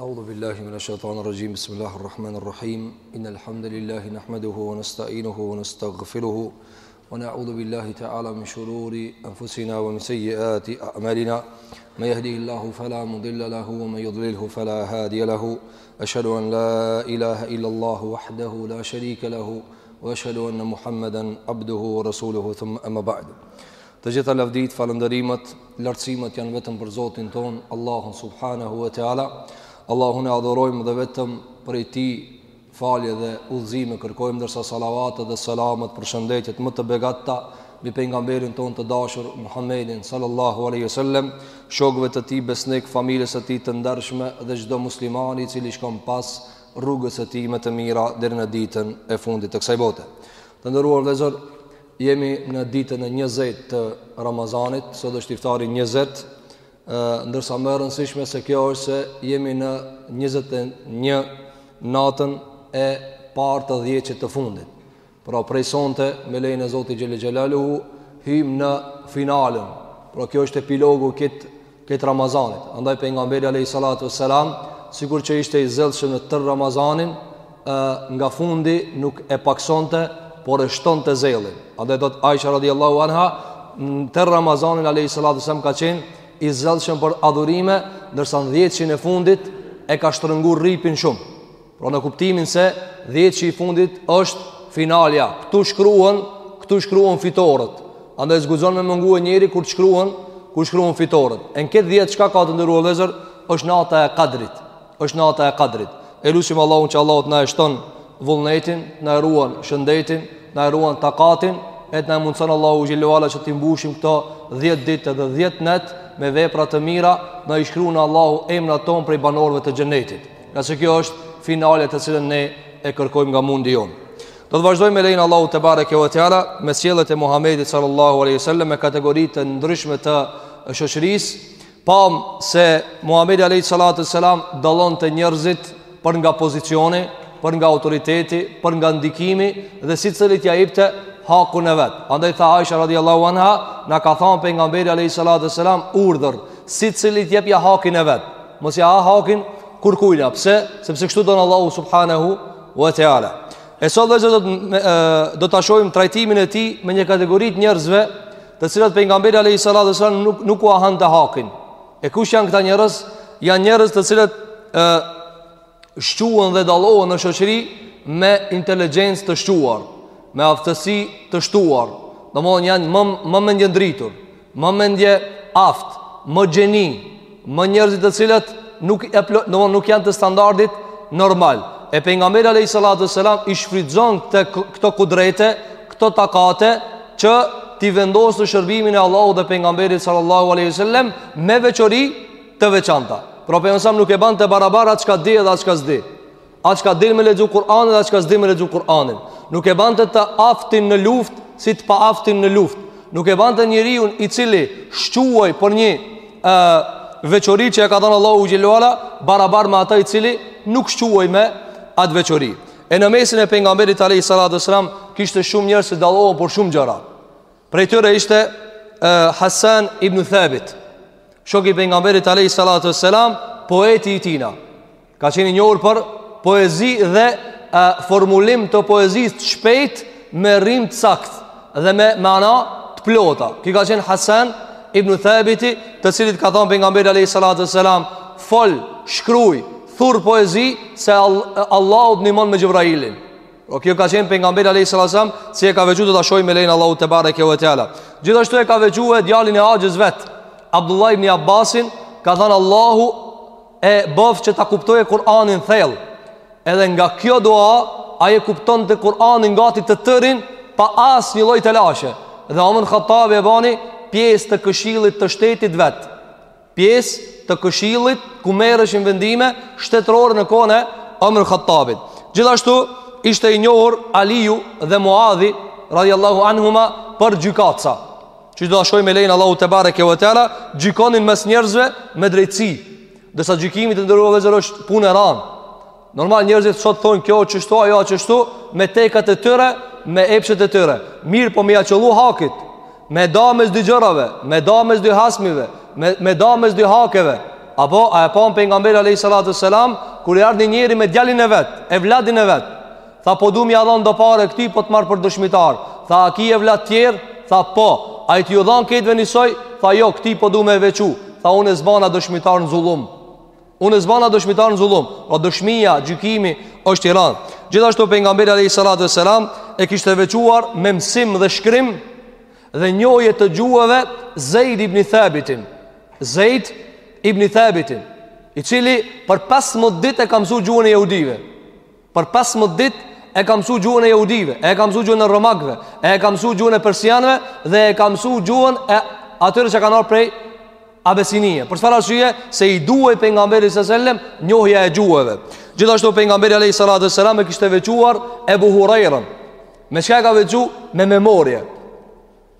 أعوذ بالله من الشيطان الرجيم بسم الله الرحمن الرحيم إن الحمد لله نحمده ونستعينه ونستغفره ونعوذ بالله تعالى من شرور أنفسنا ومن سيئات أعمالنا من يهده الله فلا مضل له ومن يضلله فلا هادي له أشهد أن لا إله إلا الله وحده لا شريك له Wa ashhadu anna Muhammeden abduhu wa rasuluhu thumma amma ba'd. Të gjitha lavditë, falënderimet, lartësimet janë vetëm për Zotin tonë, Allahun subhanahu wa taala. Allahun e adhurojmë dhe vetëm prej tij falje dhe udhëzime kërkojmë ndërsa salavatet dhe selamet përshëndetjet më të begatta mbi pejgamberin tonë të dashur Muhammedin sallallahu alaihi wasallam, shokëve të tij besnik, familjes së tij të ndershme dhe çdo muslimani i cili shkon pas rrugës së tij me të mira deri në ditën e fundit të kësaj bote. Të nderuar vëllezër, jemi në ditën e 20 të Ramazanit, sot është iftari 20, ë ndërsa më e rëndësishme se kjo është se jemi në 21 natën e parë të dhjetshit të fundit. Pra prej sonte me lejen e Zotit xhel-le xhelaluhu, hymë në finalën. Pra kjo është epilogu i këtij Ramazanit. Andaj pejgamberi Alehi Salatu Selam, sikur që ishte i zellshëm në tërë Ramazanin, e, nga fundi nuk e paksonte, por e shtonte zellin. Andaj thotë Aisha radiallahu anha, në tërë Ramazanin Alehi Salatu Selam ka qenë i zellshëm për adhurime, ndërsa në dhjetshin e fundit e ka shtrëngu rripin shumë. Pra në kuptimin se dhjetshi i fundit është finalja. Këtu shkruhen, këtu shkruhen fitorët. Andaj s'guxon me mungu njeri kur të shkruhen, kur shkruhen fitorët. E në këtë dhjetsh çka ka të nderuar vëllezër, është nata e kadrit. është nata e kadrit. E lusim Allahun që Allahu t'na e shton vullnetin, t'na e ruan shëndetin, na e ruan takatin, e t'na e mundëson Allahu xhel-le ue ala që t'i mbushim këto dhjetë ditë dhe dhjetë net me vepra të mira, na i shkrun Allahu emrat tonë prej banorëve të xhenetit. Ngase kjo është finale, të cilën ne e kërkojmë nga mundi jonë. Do të vazhdojmë me lejen e Allahut tebareke wa taala me sjelljet e Muhammedit sallallahu aleyhi sallam me kategori të ndryshme të shoqërisë, pamë se Muhammedi aleyhi sallatu sallam dallonte njerëzit për nga pozicioni për nga autoriteti, për nga ndikimi dhe secilit ja ipte hakun e vet. Andaj tha Aisha radiallahu anha, na ka thanë pejgamberi a.s. urdhër, secilit jepja hakin e vet. Mos ja ha hakin kurkujna. Pse? Sepse kështu don Allahu subhanahu wa taala. E sot vëllezër do ta shohim trajtimin e tij me një kategori të njerëzve, të cilët pejgamberi alayhi salatu wasallam nuk nuk ua hante hakin. E kush janë këta njerëz? Janë njerëz të cilët shquhen dhe dallohen në shoqëri me inteligjencë të shquar, me aftësi të shtuar. Domethënë janë më më mendjendritur, më mendjeaftë, më gjeni, më njerëzit të cilët nuk e plot, domthonë nuk janë të standardit normal. E pejgamberi alayhi salatu selam i shfrytëzonte këto kudrete, këto takate që t'i vendosë në shërbimin e Allahut dhe pejgamberit sallallahu alaihi wasallam me veçori të veçanta. Pra pejgamberi nuk e bante barabar aj çka di dhe aj çka s'di. At çka din me lexu Kur'anin dhe at çka s'din me lexu Kur'anin. Nuk e bante të aftin në luftë si të paaftin në luftë. Nuk e bante njeriun i cili shquhej për një ë veçori që e ka dhënë Allahu xhelle ve ala barabar me atë i cili nuk shquhej me atë veçori. E në mesin e pejgamberit alayhi salatu sallam kishte shumë njerëz që dallohen për shumë gjëra. Prej tyre ishte uh, Hasan ibn Thabit, shoku i pejgamberit alayhi salatu sallam, poeti i tina. Ka qenë i njohur për poezi dhe e, formulim të poezisë të shpejt me rimë të saktë dhe me mana të plota. Ky ka qenë Hasan ibn Thabiti, të cilit ka thënë pejgamberi alayhi salatu wasalam, fol, shkruaj, thur poezi se Allahu të ndihmon me Xhibrailin. O kjo ka qenë pejgamberi alayhi salatu wasalam, si e ka veçuar do ta shohim me lejen Allahut tebareke ve teala. Gjithashtu e ka veçuar djalin e axhës vet, Abdullah ibn Abbasin, ka thënë Allahu e bëftë që ta kuptojë Kur'anin thellë. Edhe nga kjo dua, ai e kuptonte Kur'anin gati të tërin pa asnjë lloj telashe. Dhe Omer Hattabi e bani pjesë të këshillit të shtetit vetë. Pjesë të këshillit ku merreshin vendime shtetërore në kohën e Omer Hattabit. Gjithashtu ishte i njohur Aliju dhe Muadhi radiallahu anhuma për gjykatësa. Si do ta shohim me lejen Allahut tebareke ve teala Gjykonin mes njerëzve me drejtësi Ndërsa gjykimi të nderuar vëllezër është punë e ranë Normal njerëzit sot thonë kjo qështu, ajo qështu Me tekat e tyre, me epshet e tyre Mirëpo me ja qëllu hakit Me da mes dy gjërave Me da mes dy hasmve Me, me da mes dy hakeve Apo, a e pamë pejgamberi a.s. Kur i erdh një njeri me djalin e vetë Evladin e vetë Tha po du me ja dhan do pare këtij po të marr për dëshmitar Tha a ki evlad tjerë Tha po A je t'ju dhan krejtve njësoj Tha jo këtë po du me e veçu Tha unë s'bahna dëshmitar në zullum Unë s'bahna dëshmitar në zullum Pra dëshmia, gjykimi është i ran Gjithashtu pejgamberi alejhi salatu ve selam E kishte veçuar me mësim dhe shkrim Dhe njohje të gjuhëve Zejd ibni Thabitin Zejd ibni Thabitin I cili për 15 ditë e ka msu gjuhën e jehudive Për 15 ditë e ka mësuar gjuhën e jehudive, e ka mësuar gjuhën e romakëve, e ka mësuar gjuhën e persianëve dhe e ka mësuar gjuhën e atyre që kanë ardhur prej Abesinie. Për çfarë arsye? Se i duhej pejgamberit sallallahu alajhi wasallam njohja e gjuhëve. Gjithashtu pejgamberi alayhi salatu wasallam e kishte veçuar Ebu Hurairën. Me çka e ka veçuar? Me memorie.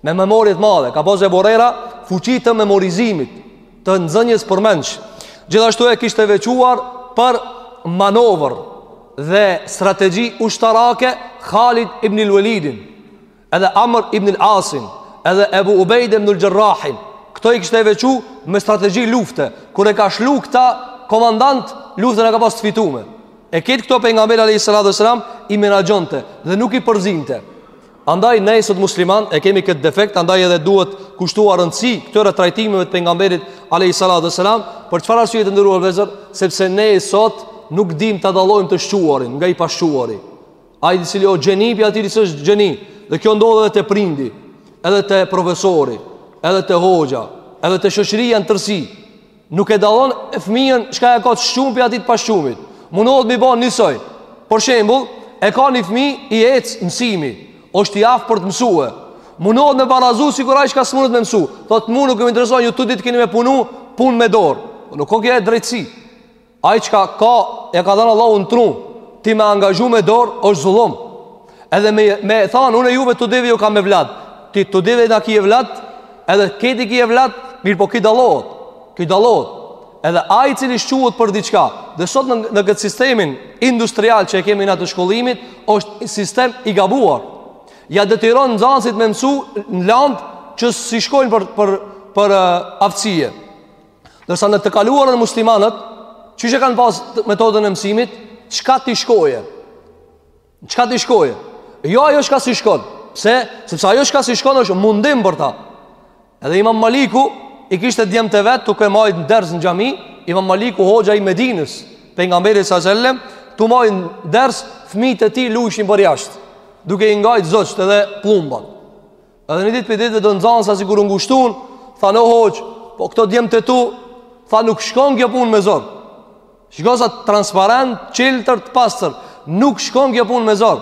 Me memorie të madhe, ka pas Ebu Hurajra fuqi të memorizimit, të nxënjes përmendsh. Gjithashtu e kishte veçuar për manovër dhe strategji ushtarake Khalid ibn al-Walidin, edhe Amr ibn al-Asin, edhe Ebu Ubejde ibn al-Jarrahin. Këto i kishte veçu me strategji lufte, kur e ka shlu këta komandant, luftën e ka pas të fitume. E këtë këto pejgamberi a.s. i menaxhonte dhe nuk i përzinte. Andaj ne sot musliman e kemi këtë defekt, andaj edhe duhet kushtuar rëndësi këtyre trajtimeve të pejgamberit alayhi salatu wasalam, për çfarë arsye të nderuar vëllezër, sepse ne sot nuk dimë ta dallojmë të shquarin nga i pashquari. Ai i cili o gjeni pi atij që s'është gjeni, dhe kjo ndodh edhe te prindi, edhe te profesori, edhe te hoxha, edhe te shoqëria në tërësi. Nuk e dallon fëmijën çka e ka të shqum pi atij të pashqumit. Mundohet mi bën njësoj. Për shembull, e ka një fëmijë i ec mësimi, është i aftë për të mësuar. Mundohet me barazu sikur ai çka s'mundet me mësu. Thotë mua nuk më intereson ju të dytë keni me punu, punë me dorë. Po nuk ka kjo drejtësi. Ai çka ka, e ka dhënë Allahu në tru, ti me angazhu me dor, është zullum. Edhe me me than unë juve të dyve ju kam me vlad. Ti të dyve na ki e vlad, edhe këtij ki e vlad, mirëpo ki dallohet. Ki dallohet. Edhe ai i cili shquhet për diçka, dhe sot në në këtë sistemin industrial që e kemi në atë shkollimit, është sistem i gabuar. Ia detyron nxënësit me mësu në lëndë që s'i shkojnë për për për aftësie. Ndërsa në të kaluarën muslimanët, qysh e kanë pas metodën e mësimit, çka t'i shkoje? Çka t'i shkoje? Jo ajo çka s'i shkon. Pse, sepse ajo çka s'i shkon është mundim për ta. Edhe imam Maliku, i kishte djemtë e vet, tuke majt ders në xhami, imam Maliku hoxha i Medinës, pejgamberit a.s., tu majt ders, fmijtë e tij lujshin përjashtë, duke i ngajtë zogjtë edhe pëllumbat. Edhe një ditë prej dite do nxanësa sikur u ngushtun, thanë hoxhë, po këto djemtë e tu, tha nuk shkon kjo punë me zor. Shiko sa transparent, çiltër, të pastër, nuk shkon kjo punë me zor.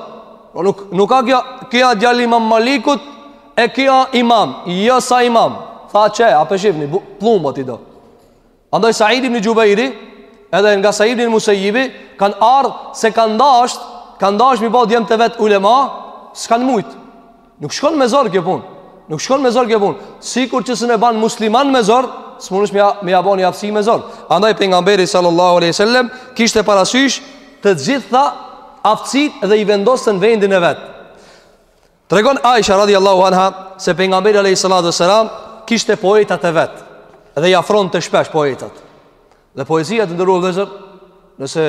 Po nuk, nuk ka kjo, kjo djali imam malikut, e kjo imam, jo sa imam. Tha qe, a po e shifni, pllumbat i do. Andaj Said ibn Jubairi edhe nga Said ibn Musayyibi kanë ardh se kanë dash, kanë dash mi ba djemtë e vet ulema, s'kan mujt. Nuk shkon me zor kjo punë. Nuk shkon me zor kjo punë. Sikur që s'e ban musliman me zor, s'mundesh me me ja bo ni aftësi me zor. Andaj pejgamberi sallallahu alaihi wasallam kishte parasysh të gjitha aftësitë dhe i vendoste n'vendin e vet. Tregon Aisha radhiyallahu anha se pejgamberi alayhi salatu wasalam kishte poetat e vet dhe i afronte shpesh poetat. Dhe poezia të nderuar vëllezër, nëse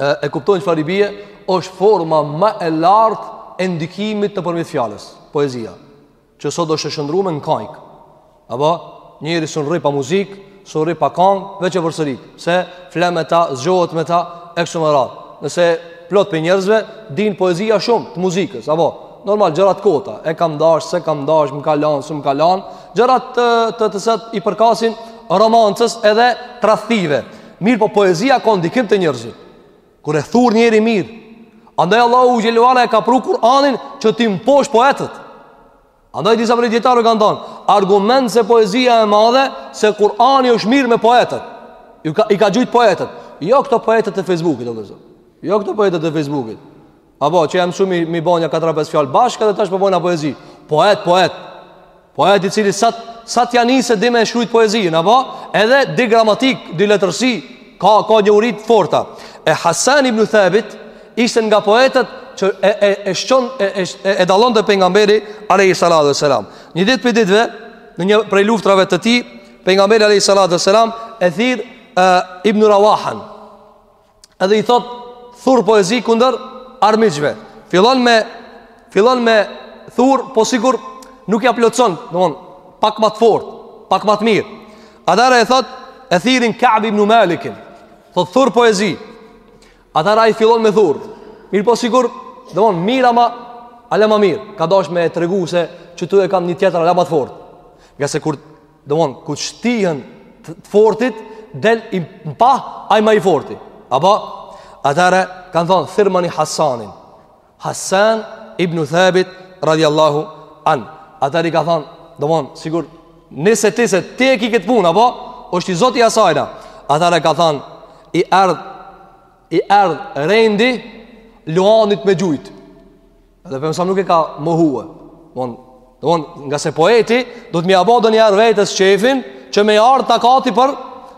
e, e kuptojnë çfarë i bie, është forma më e lartë e ndikimit nëpërmjet fjalës, poezia. që sot është e shndërrume në kangë. Apo njeri sun rri pa muzikë, sun rri pa kangë, veç e përsërit. Se fle me ta, zgjohet me ta e kështu me radhë. Nëse plot prej njerëzve dinë poezia shumë të muzikës, apo normal gjëra të kota, e kam dash, se kam dash, më ka lanë, s'm ka lanë, gjëra të të të cilat i përkasin romancës edhe tradhtive. Mirëpo poezia ka ndikim te njerëzit. Kur e thur njeri mirë, andaj Allahu xhelle ue ala e ka pru Kur'anin që t'i mposht poetët. Andaj disa prej dijetarëve kanë thanë, argument se poezia e madhe, se Kur'ani është marrë me poetët. I ka, i ka gjujtë poetët. Jo këto poetët e Facebookit, o vëllezër. Jo këto poetët e Facebookit. Apo, që janë msu me i bo nja 4-5 fjalë bashkë dhe tash po bojna poezi. Poet, poet. Poet i cili sa t', sa t'ja nisë di me e shkrujt poezinë, apo? Edhe di gramatikë, di letërsi, ka, ka njohuri t'forta. E Hasan ibn Thabit ishte nga poetët që e, e, e shquan, e, e, e, e dallonte pejgamberi alayhi salatu wasalam. Një ditë prej ditve, në një prej luftrave të tij, pejgamberi alayhi salatu wasalam, e thirr uh, ibn Rawahan, edhe i thot thur poezi kundër armiqve. Fillon me fillon me thur, po sikur nuk ja plotson, domthon pak ma të fortë, pak ma të mirë. Atëherë e thot e thirrin Ka'b ibn Malikin. Thot thur poezi. Atëherë ai fillon me thur. Mirëpo sikur, domthon mirë ama ala ma mirë. Ka dasht me tregu se qitu e kam një tjetër ala ma të fortë. Ngase kur Domthon kur shtyhen të fortit del në pah ai ma i forti. Apo atëherë ka thanë Thirrmani Hasanin. Hasan ibn Thabit radiallahu an. Atëherë i ka thanë, domthon sikur nëse ti se ti e ke këtë punë apo është i zoti i asajna. Atëherë ka thanë i erdh i erdh rendi luanit me gjujt. Edhe pejgamberi alayhi salam nuk e ka mohue domthon, domthon, ngase poeti do me ia bo donjëherë vetes qejfin që me i ardh takati për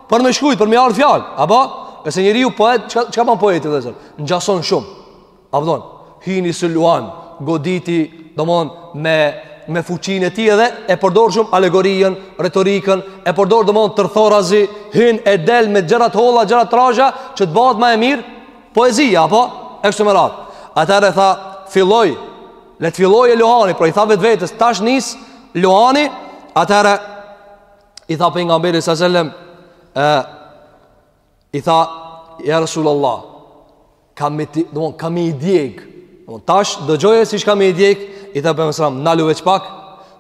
për me shkrujt, për me i ardh fjalë apo, nëse njeriu poet çka ban poeti vëllezër ngjason shumë apo domthon, hini si luan goditi, domthon Me, me fuqinë e tij edhe E përdor shumë alegorinë, retorikën E përdor domthon tërthorazi Hin e del me gjëra t'holla, gjëra t'trasha që të bahet ma e mirë Poezia, apo? E kështu me radhë. Atëherë tha, filloj, le të fillojë luani, pra i tha vetvetes, tash nis luani, atëherë i tha pejgamberit alejhi selam, e, i tha, ja Rasul Allah, kam i, do, kam i djeg, do, tash, dëgjoje siç kam i djeg, i tha pejgamberi alejhi selam, nalu veç pak,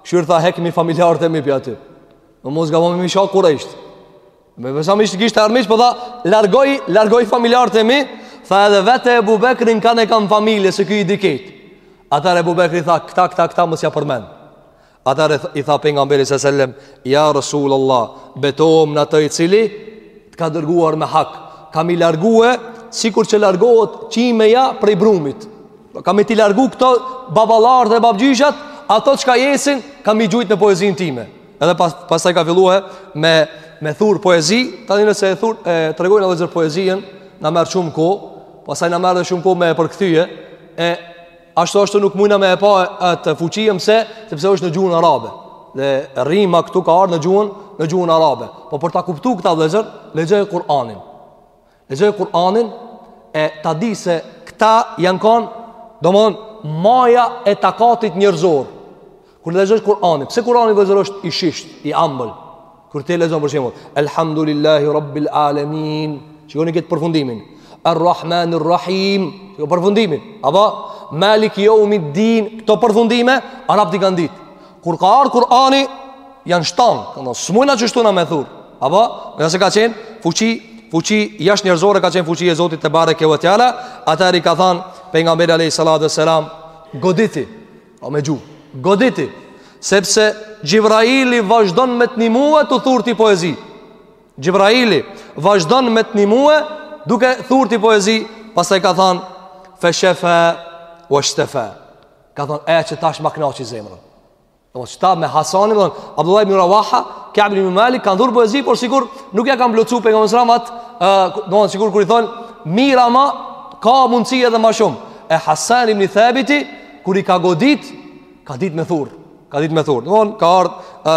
kqyr tha, hekmi familjarët e mi prej aty, do mos gabo me i sha kurejshët, Pejgamberi alejhi selam i kishte armiq, po tha, largoj, largoj familjarët e mi, tha edhe vete Ebu Bekrin kan e kam familje, se ky i di krejt. Atëherë Ebu Bekri tha, këta, këta, këta, mos ja përmend. Atëherë i tha pejgamberit alejhi selam, ja Rasul Allah, betohem në atë i cili, të ka dërguar me hak, kam i largue, sikur që largohet qimja prej brumit. Kam me t'i largu këto baballarët dhe babgjyshat, ato çka jesin, kam i gjujt në poezinë time. Edhe pas pastaj ka filluar me me thur poezi, tani nëse e thur e tregojna vëllazër poezinë, na merr shumë kohë, pastaj na merr edhe shumë kohë me e përkthye e ashtu ashtu nuk mujna me e pa atë fuqinë se sepse është në gjuhën arabe. Dhe rima këtu ka ardhur në gjuhën në gjuhën arabe. Po për ta kuptuar këtë vëllazër, lexoj Kur'anin. Lexoj Kur'anin e ta di se këta janë kanë domthon maja e takatit njerëzor. Kur lexoj Kur'anin, pse Kur'ani vëllazër është i shisht, i ambël. Kur ti lexon për shembull, Elhamdulillahi Rabbil Alamin, shikoni këtë përfundimin. Ar-Rahmanir Rahim, shiko përfundimin. Apo Malik Yawmiddin, këto përfundime arabët i kanë ditë. Kur ka ardhur Kur'ani, janë shtang, domethënë s'mujna qështu na me thur. Apo, ngase ka qen fuqi, fuqi jashtënjerëzore ka qen fuqi e Zotit tebareke ve teala, atëherë i ka than pejgamberi alayhi salatu selam, goditi. O me gju, goditi. Sepse Xhibraili vazhdon me të nimue tu thur ti poezi. Xhibraili vazhdon me të nimue duke thur ti poezi, pastaj ka than feshefa washtefa. Ka thanë, e qe tash ma knaqi zemrën. Domthon tash me Hasanin, domthon Abdullah ibn Rawaha, Ka'b ibn Malik kanë thur poezi, por sikur nuk ja kanë plotësu pejgamberit sallallahu alajhi wasallam, domthon sikur kur i thon mirë, ama ka mundësi edhe më shumë. E Hasan ibn Thabit kur i ka godit, ka ditë me thur, ka ditë me thur. Domthon ka ardh ë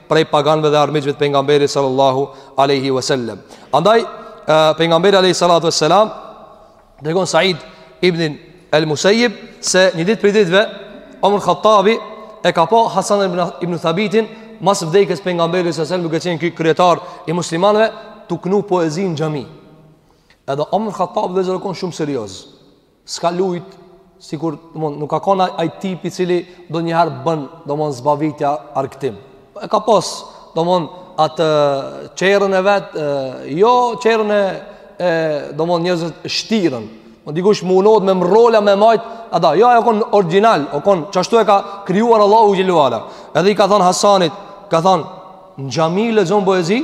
prej paganëve dhe armiqve të pejgamberit sallallahu alaihi wasallam. Andaj pejgamberi alaihi salatu wassalam tregon Said ibn al-Musayyib se një ditë prej ditëve Omar Khattabi e ka pa Hasan ibn ibn Thabitin mas vdekjes pejgamberit sallallahu alaihi wasallam duke qenë ky kryetar i muslimanëve tu knu poezi në xhami. Edhe Omar Khattabi vëllazër u kon shumë serioz. S'ka lujt sikur domthon nuk ka kon ai tip i cili ndonjëherë bën domthon zbavitje argëtim. E ka pas domthon atë çehren e vet, e, jo çehren e e domthon njerëzve të shtirën. Po dikush mundohet me mrrola me majt, a da, jo aj o kon origjinal, o kon qashtu e ka krijuar Allahu xhele ue ala. Edhe i ka thon Hasanit, ka thon në xhami lexon poezi,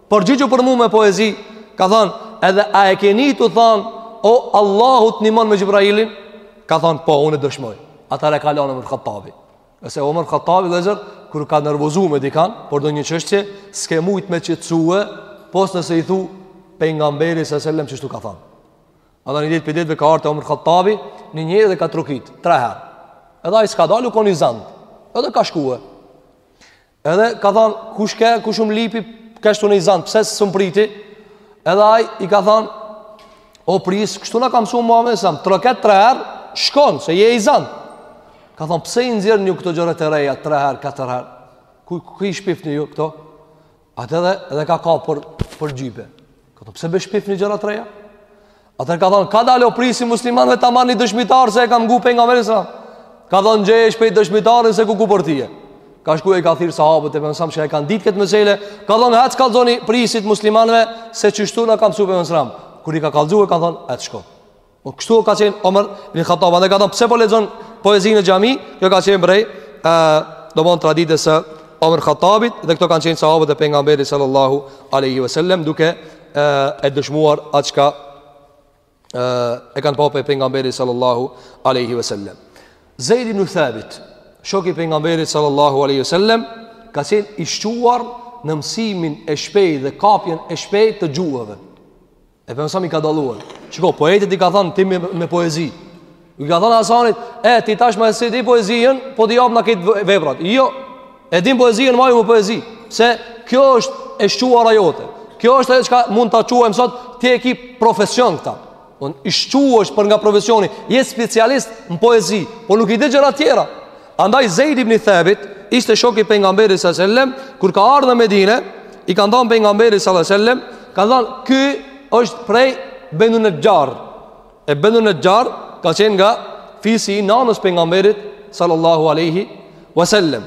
Përgjigju për mu me poezi Ka thonë Edhe a e ke ni tu thonë O Allahu t'nihmon me Xhibrailin Ka thonë Po unë e dëshmoj Atëhere e ka lanë Omer Khattabi E se Omer Khattabi vllezër Kur ka nërvozu me dikan Për ndonjë çështje S'ke mujt me qetësue Pos nëse i thu Pejgamberi se sellem qështu ka thonë A da një ditë prej ditëve ka ardh te Omer Khattabi Një njeri dhe ka trokit, tre her Edhe ai s'ka dal, u konë i zant Edhe ka shkue Edhe ka thonë, kush ke, kush um lypi, kesh unë i zanë, pse s'më priti? Edhe aj, i ka thonë, o prijs, kështu na ka msu Muhammed sam, troket tre herë, shkon, se je i zanë. Ka thonë, pse i nxjerrni këto gjëra të reja, tre herë, katër herë? Ku, ku i shpifni ju këto? Atë edhe, edhe ka kap për, për xhybe. Ka thon pse be shpifni gjëra të reja? Atëher ka thonë, kadalë o prijs i muslimanve ta marr një dëshmitarë se e kam ngu pejgamberin selam. Ka thonë, gjeje shpejt dëshmitarin se kuku për tije. Ka shku i ka thirr sahabët e pejgamberit sam që e kanë ditë këtë mesele. Ka thonë, hec kallxoni prijsit muslimanve se qështu na ka msu pejgamberi sam. Kur i ka kallxu ka thonë, hec shko. Po kështu ka qenë Omer ibn Khattab, andaj ka thënë pse po lexon poezinë në xhami? Kjo ka qenë prej ë domon traditës së Omer Khattabit dhe këto kanë qenë sahabët e pejgamberit sallallahu alaihi wasallam duke ë e dëshmuar atë çka ë e kanë pa prej pejgamberit sallallahu alaihi wasallam. Zeid ibn Thabit, shoku i pejgamberit sallallahu alaihi wasallam, ka qenë i shquar në mësimin e shpejtë dhe kapjen e shpejtë të gjuhëve. E pejgamberi sam i ka dalluar Shiko, poetit i ka thënë ti me, me poezi I ka thënë Hasanit E, ti tash masi di poezien Po t'i jap na krejt veprat Jo, e din poezien maju me poezi Se kjo është e shquara jote Kjo është ajo çka mund të quajmë sot Ti e ki profesion këta Unë i shqu është për nga profesioni Je specialist në poezi Po nuk i di gjërat tjera Andaj Zeid ibn Thabit ishte shok i pejgamberit sallallahu alajhi wasallam kur ka ardhur në Medinë, i kanë thon pejgamberit sallallahu alajhi wasallam, kanë thënë ky është prej Benu Naxhar. E Benu Naxhar ka qenë nga fisi i nanës pejgamberit sallallahu alajhi wasallam.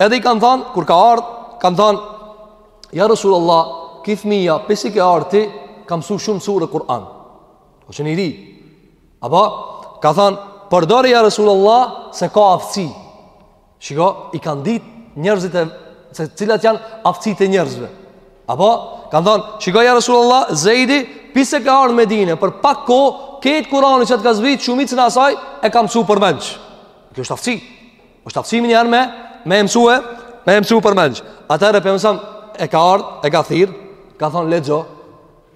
Edhe i kanë thënë kur ka ardhur, kanë thënë ja Rasulullah, ky fmia pej se ke ardhur ti ka mësuar shumë sure Kur'an. Është një i ri. Apo, ka thënë, përdori ja Resulullah se ka aftësi. Shiko, i kanë ditë njerëzit e, se cilat janë aftësitë e njerëzve. Apo, ka thënë, shiko ja Resulullah, Zejdi, pi se ka ardh në Medine, për pak kohë, ketë Kuran që të ka zbrit, shumicën e asaj, e ka msu përmenç. Kjo është aftësi. është aftësi me një herë me, me e msue, me e msue përmenç. Atëherë, pejgamberi alejhi selam, e ka ardh, e ka thirrë, ka thënë, lexo,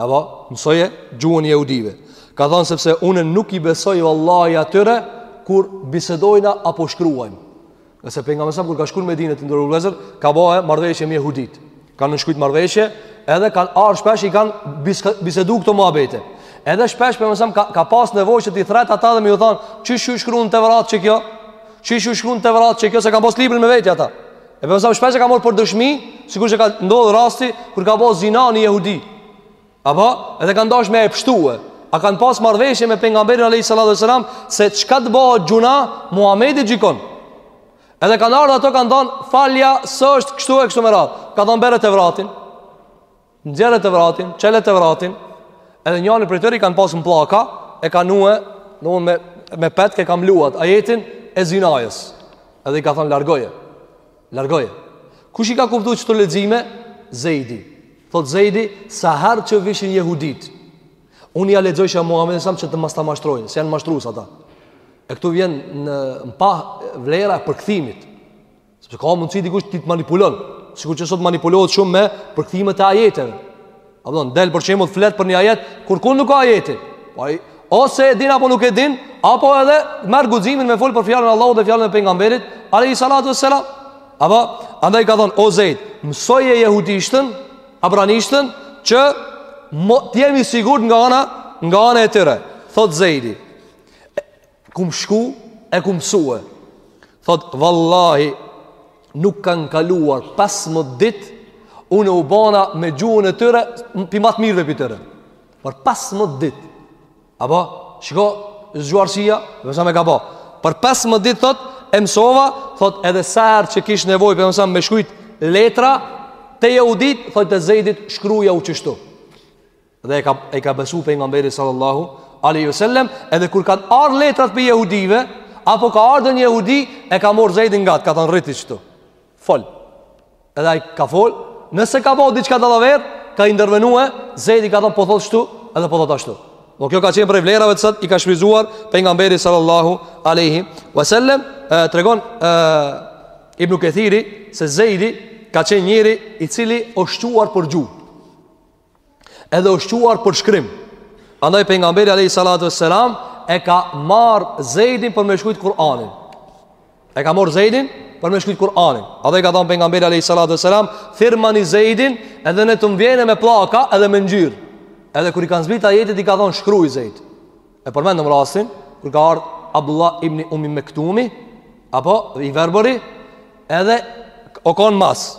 Apo, mësoje gjuhën e jehudive. Ka thonë sepse unë nuk i besoj vallahi atyre kur bisedojna apo shkruajnë. Ngase pejgamberi alejhi selam kur ka shku n'Medine, të nderum vllezër, ka bo marrëveshje me jehudit. Ka nënshkrujt marrëveshje edhe kanë ardh shpesh i kanë bisedu këto muhabete. Edhe shpesh pejgamberi alejhi selam ka, ka pas nevojë që t'i thrret ata dhe me ju thonë, qysh u shkru në Tevrat qekjo? Qysh u shkru në Tevrat qekjo? Se ka pas librin me vete ata. E pejgamberi alejhi selam shpesh e ka marrë për dëshmi Sikur që ka ndodhë rasti Kur ka bo zina një jehudi Apo edhe kanë dash me e pshtue A kanë pas marrëveshje me pejgamberin alejhi salatu ve selam se çka të bëhet gjynah Muhamedi gjykon Edhe kanë ardhë ata kanë thonë Falja së është kështu e kështu me ratë Ka thonë bjere Tevratin Nxjerre Tevratin, çele Tevratin, edhe njëri prej tyre i kanë pas n'pllaka, e ka vnue dorën, me petk e ka mlu at ajetin e zinajës. Edhe i ka thënë largoje. Largoje. Kush i ka kuptuar qeto lexime? Zeidi. Thot Zeidi, sa herë që vishin jehudit. Unë ja lexojsha Muhamedit sa që të mos ta mashtrojnë, se janë mashtrues ata. E këtu vjen në pah vlera e përkthimit. Sepse ka mundësi dikush ty të manipulon. Sikur që sot manipulohet shumë me përkthimet e ajeteve. Apo del për shembull flet për një ajet kurkun nuk ka ajeti. Po ai ose e din apo nuk e din, apo edhe merr guximin me fol për fjalën e Allahut dhe fjalën e pejgamberit alayhi salatu wassalam. Apo andaj ka thon o Zeid, mësoje jehudishten, ibranishten që të jemi sigurt nga ana nga ana e tyre. Thot Zeidi, Kum shku e kum mësue. Thot vallahi nuk kanë kaluar 15 ditë unë u bona me gjuhën e tyre pi më të mirëve pi tyre. Për 15 ditë. Apo, shiko, zgjuarsia, vësa me ka po. Për 15 ditë thot e mësova, thot edhe sa herë që kish nevojë pejgamberi alejhi selam me shkruajt letra te jehudit, thojte Zeidit shkruajau qështu. dhe e ka e ka besu pejgamberi sallallahu alaihi wasallam edhe kur kanë ardhur letrat prej jehudive apo ka ardhur një jehudi e ka marr Zeidin ngat ka thon rri ti këtu fol edhe ai ka fol nëse ka bo diçka dallavere ka intervenue Zeidi ka thon po thot kështu edhe po thot ashtu po kjo ka qenë prej vlerave të cilat i ka shfrytëzuar pejgamberi sallallahu alaihi wasallam tregon Ibn Kathiri se Zeidi ka qenë njeri i cili është shquar për gjuhë Edhe u shquar për shkrim. Andaj pejgamberi alayhi salatu wassalam e ka marr Zeidin për me shkruajt Kur'anin. E ka marr Zeidin për me shkruajt Kur'anin. Edhe i ka thënë pejgamberi alayhi salatu wassalam, "Thirrmani Zeidin, edhe ne të m'vjen me pllaka edhe me ngjyrë." Edhe kur i kanë zbrit ajetet i ka thënë shkruaj Zeid. E përmendëm rastin kur ka ardh Abdullah ibn Ummi Mektumi apo i verbëri edhe o kon mas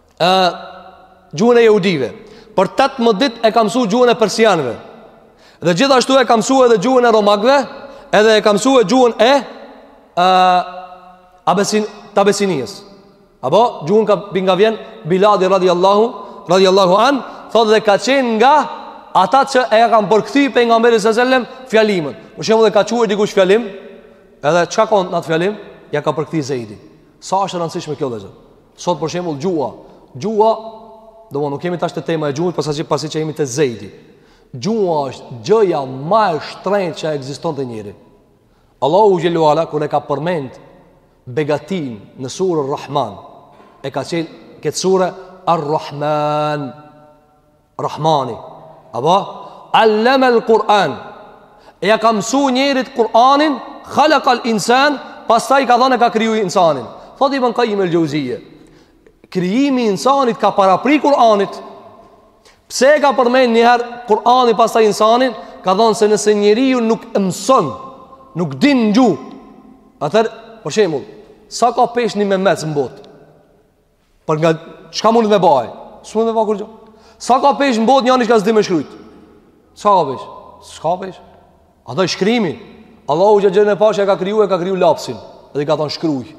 ë gjuhën e jehudive. Për 18 ditë e ka mësuar gjuhën e persianëve. Dhe gjithashtu e ka mësuar edhe gjuhën e romakëve, edhe e ka mësuar gjuhën e ë abesin t'Abesinisë. Apo gjuhën ka bin nga vjen Bilali radiallahu radiallahu an, thot dhe ka qenë nga ata që i kanë përkthy pejgamberit sallallahu alajhi wasallam fjalimin. Për shembull e ka çue dikush fjalim, edhe çka ka në atë fjalim? Ja ka përkthy Zeidi. Sa është e rëndësishme kjo vllezër? Sot për shembull gjuha, gjuha, domethënë nuk jemi tash te tema e gjuhës, pasi që pasi që jemi te Zejdi. Gjuha është gjëja më e shtrenjtë që ekziston te njeri. Allahu xhele ue ala kur e ka përmend begatinë në surën Rahman, e ka çel këtë sure Ar-Rahman. Rahmani Apo Allem el Kur'an Ja ka mësu njerit Kur'anin Khalak al insan Pastaj ka thanë e ka kriju insanin Thot Ibn Kajim el-Xhevzije Krijimi i insanit ka parapri Kur'anit Pse e ka përmen njëher Kur'anin pastaj insanin Ka thanë se nëse njeriu nuk mson Nuk din një gjuhë Atëherë, për shembull Sa ka peshë një memec në botë Por çka mundet me ba? S'mundet me ba kurgjo. Sa ka pesh në botë njani çka s'di me shkrujt. Sa ka pesh? S'ka pesh. Andaj shkrimi, Allahu gjënë e parë e ka kriju e ka kriju lapsin Edhe i ka thonë shkruj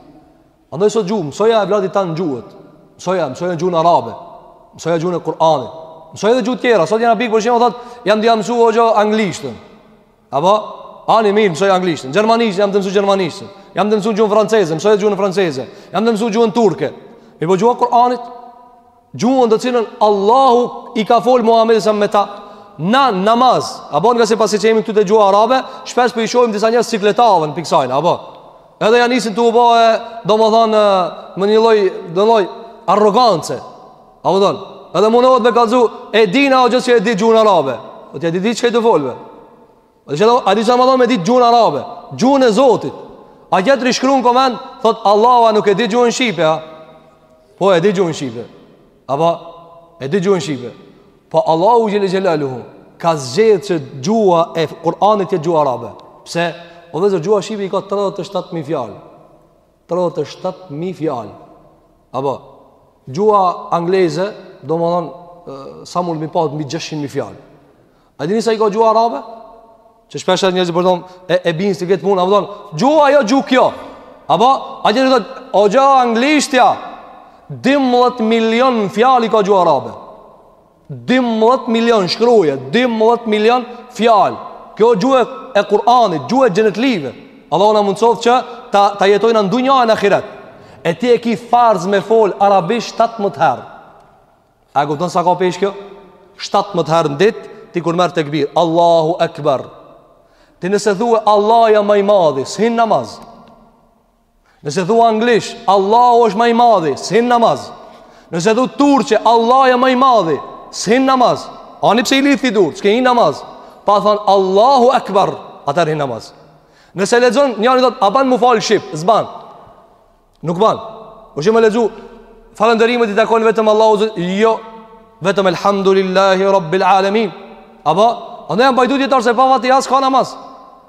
Andaj sot gjuhë, mësoja evladit tand gjuhët Mësoja, mësoja gjuhën arabe Mësoja gjuhën e Kur'anit Mësoja edhe gjuhë tjera Sot janë abikë për shembull thotë Jam tu ja mësu hoxho anglishten Apo, ani mirë, mësoja anglishten. Gjermanisht, jam t'e mësu gjermanishten. Jam t'e mësu gjuhën franceze, mësoja gjuhën franceze. Jam t'e mësu gjuhën turke. Mirëpo gjuhën e Kur'anit, gjuhën të cilën Allahu i ka folë Muhammedit me ta, na namaz, apo ngase pasi që jemi këtu te gjuha arabe, shpesh po i shohim disa njerëz cikletave në piksajnë, apo. Edhe ja nisin tu bo, domethanë, me një lloj, do lloj, arrogance. Domethonë, edhe mundohet me kalzu, e dina o hoxhë që e di gjuhën arabe. O ti a di çka je tu fol ve. O të që do, a di çka domethonë me di gjuhën arabe. Gjuhën e Zotit. Ai tjetri shkrun në koment, thot Allahu nuk e di gjuhën Shqipe, a? Po e di gjuhën Shqipe. A po, e di gjuhën Shqipe. Po Allahu xhele xhelaluhu, ka zgjedhë që gjuha e Kur'anit t'jetë gjuha arabe. Pse? O vllezër gjuha Shqipe i ka 37.000 fjalë. 37000 fjalë. Apo gjuha angleze, domethon sa mun me pas mbi 600000 fjalë. A dini sa i ka gjuha arabe? Që shpesh edhe njerëzit përdorin e e binë këtë punë, domthon gjuha ajo gjuha kjo. Apo a dini thot o gjuha anglishtia 12 milion fjalë i ka gjuha arabe. 12 milion shkruaje, 12 milion fjalë. Kjo gjuhë e Kur'anit, gjuhë e xhenetlive. Allahu na mundsoftë që ta ta jetojna në dunja e në ahiret. E ti e ki farz me fol arabisht 17 herë. A e kupton sa ka peshë kjo? 17 herë në ditë ti kur merr tekbir, Allahu Akbar. Ti nëse thua Allahu a ma i madhi, s'hin namaz. Nëse thua anglisht, Allahu është ma i madhi, s'hin namaz. Nëse thua turqe, Allahu është ma i madhi, s'hin namaz. Ani pse i lidhe durt, s'ke hi namaz. Pa thonë Allahu Akbar, atëherë hin namaz. Nëse lexon, njani thotë, a ban m'u falë shqip, s'ban. Nuk ban. Po me e lexu, falënderimet i takojnë vetëm Allahut, jo, vetëm elhamdulillahi rabbil alamin. Apo, andaj janë pajtu dijetarët se pa Fatiha s'ka namaz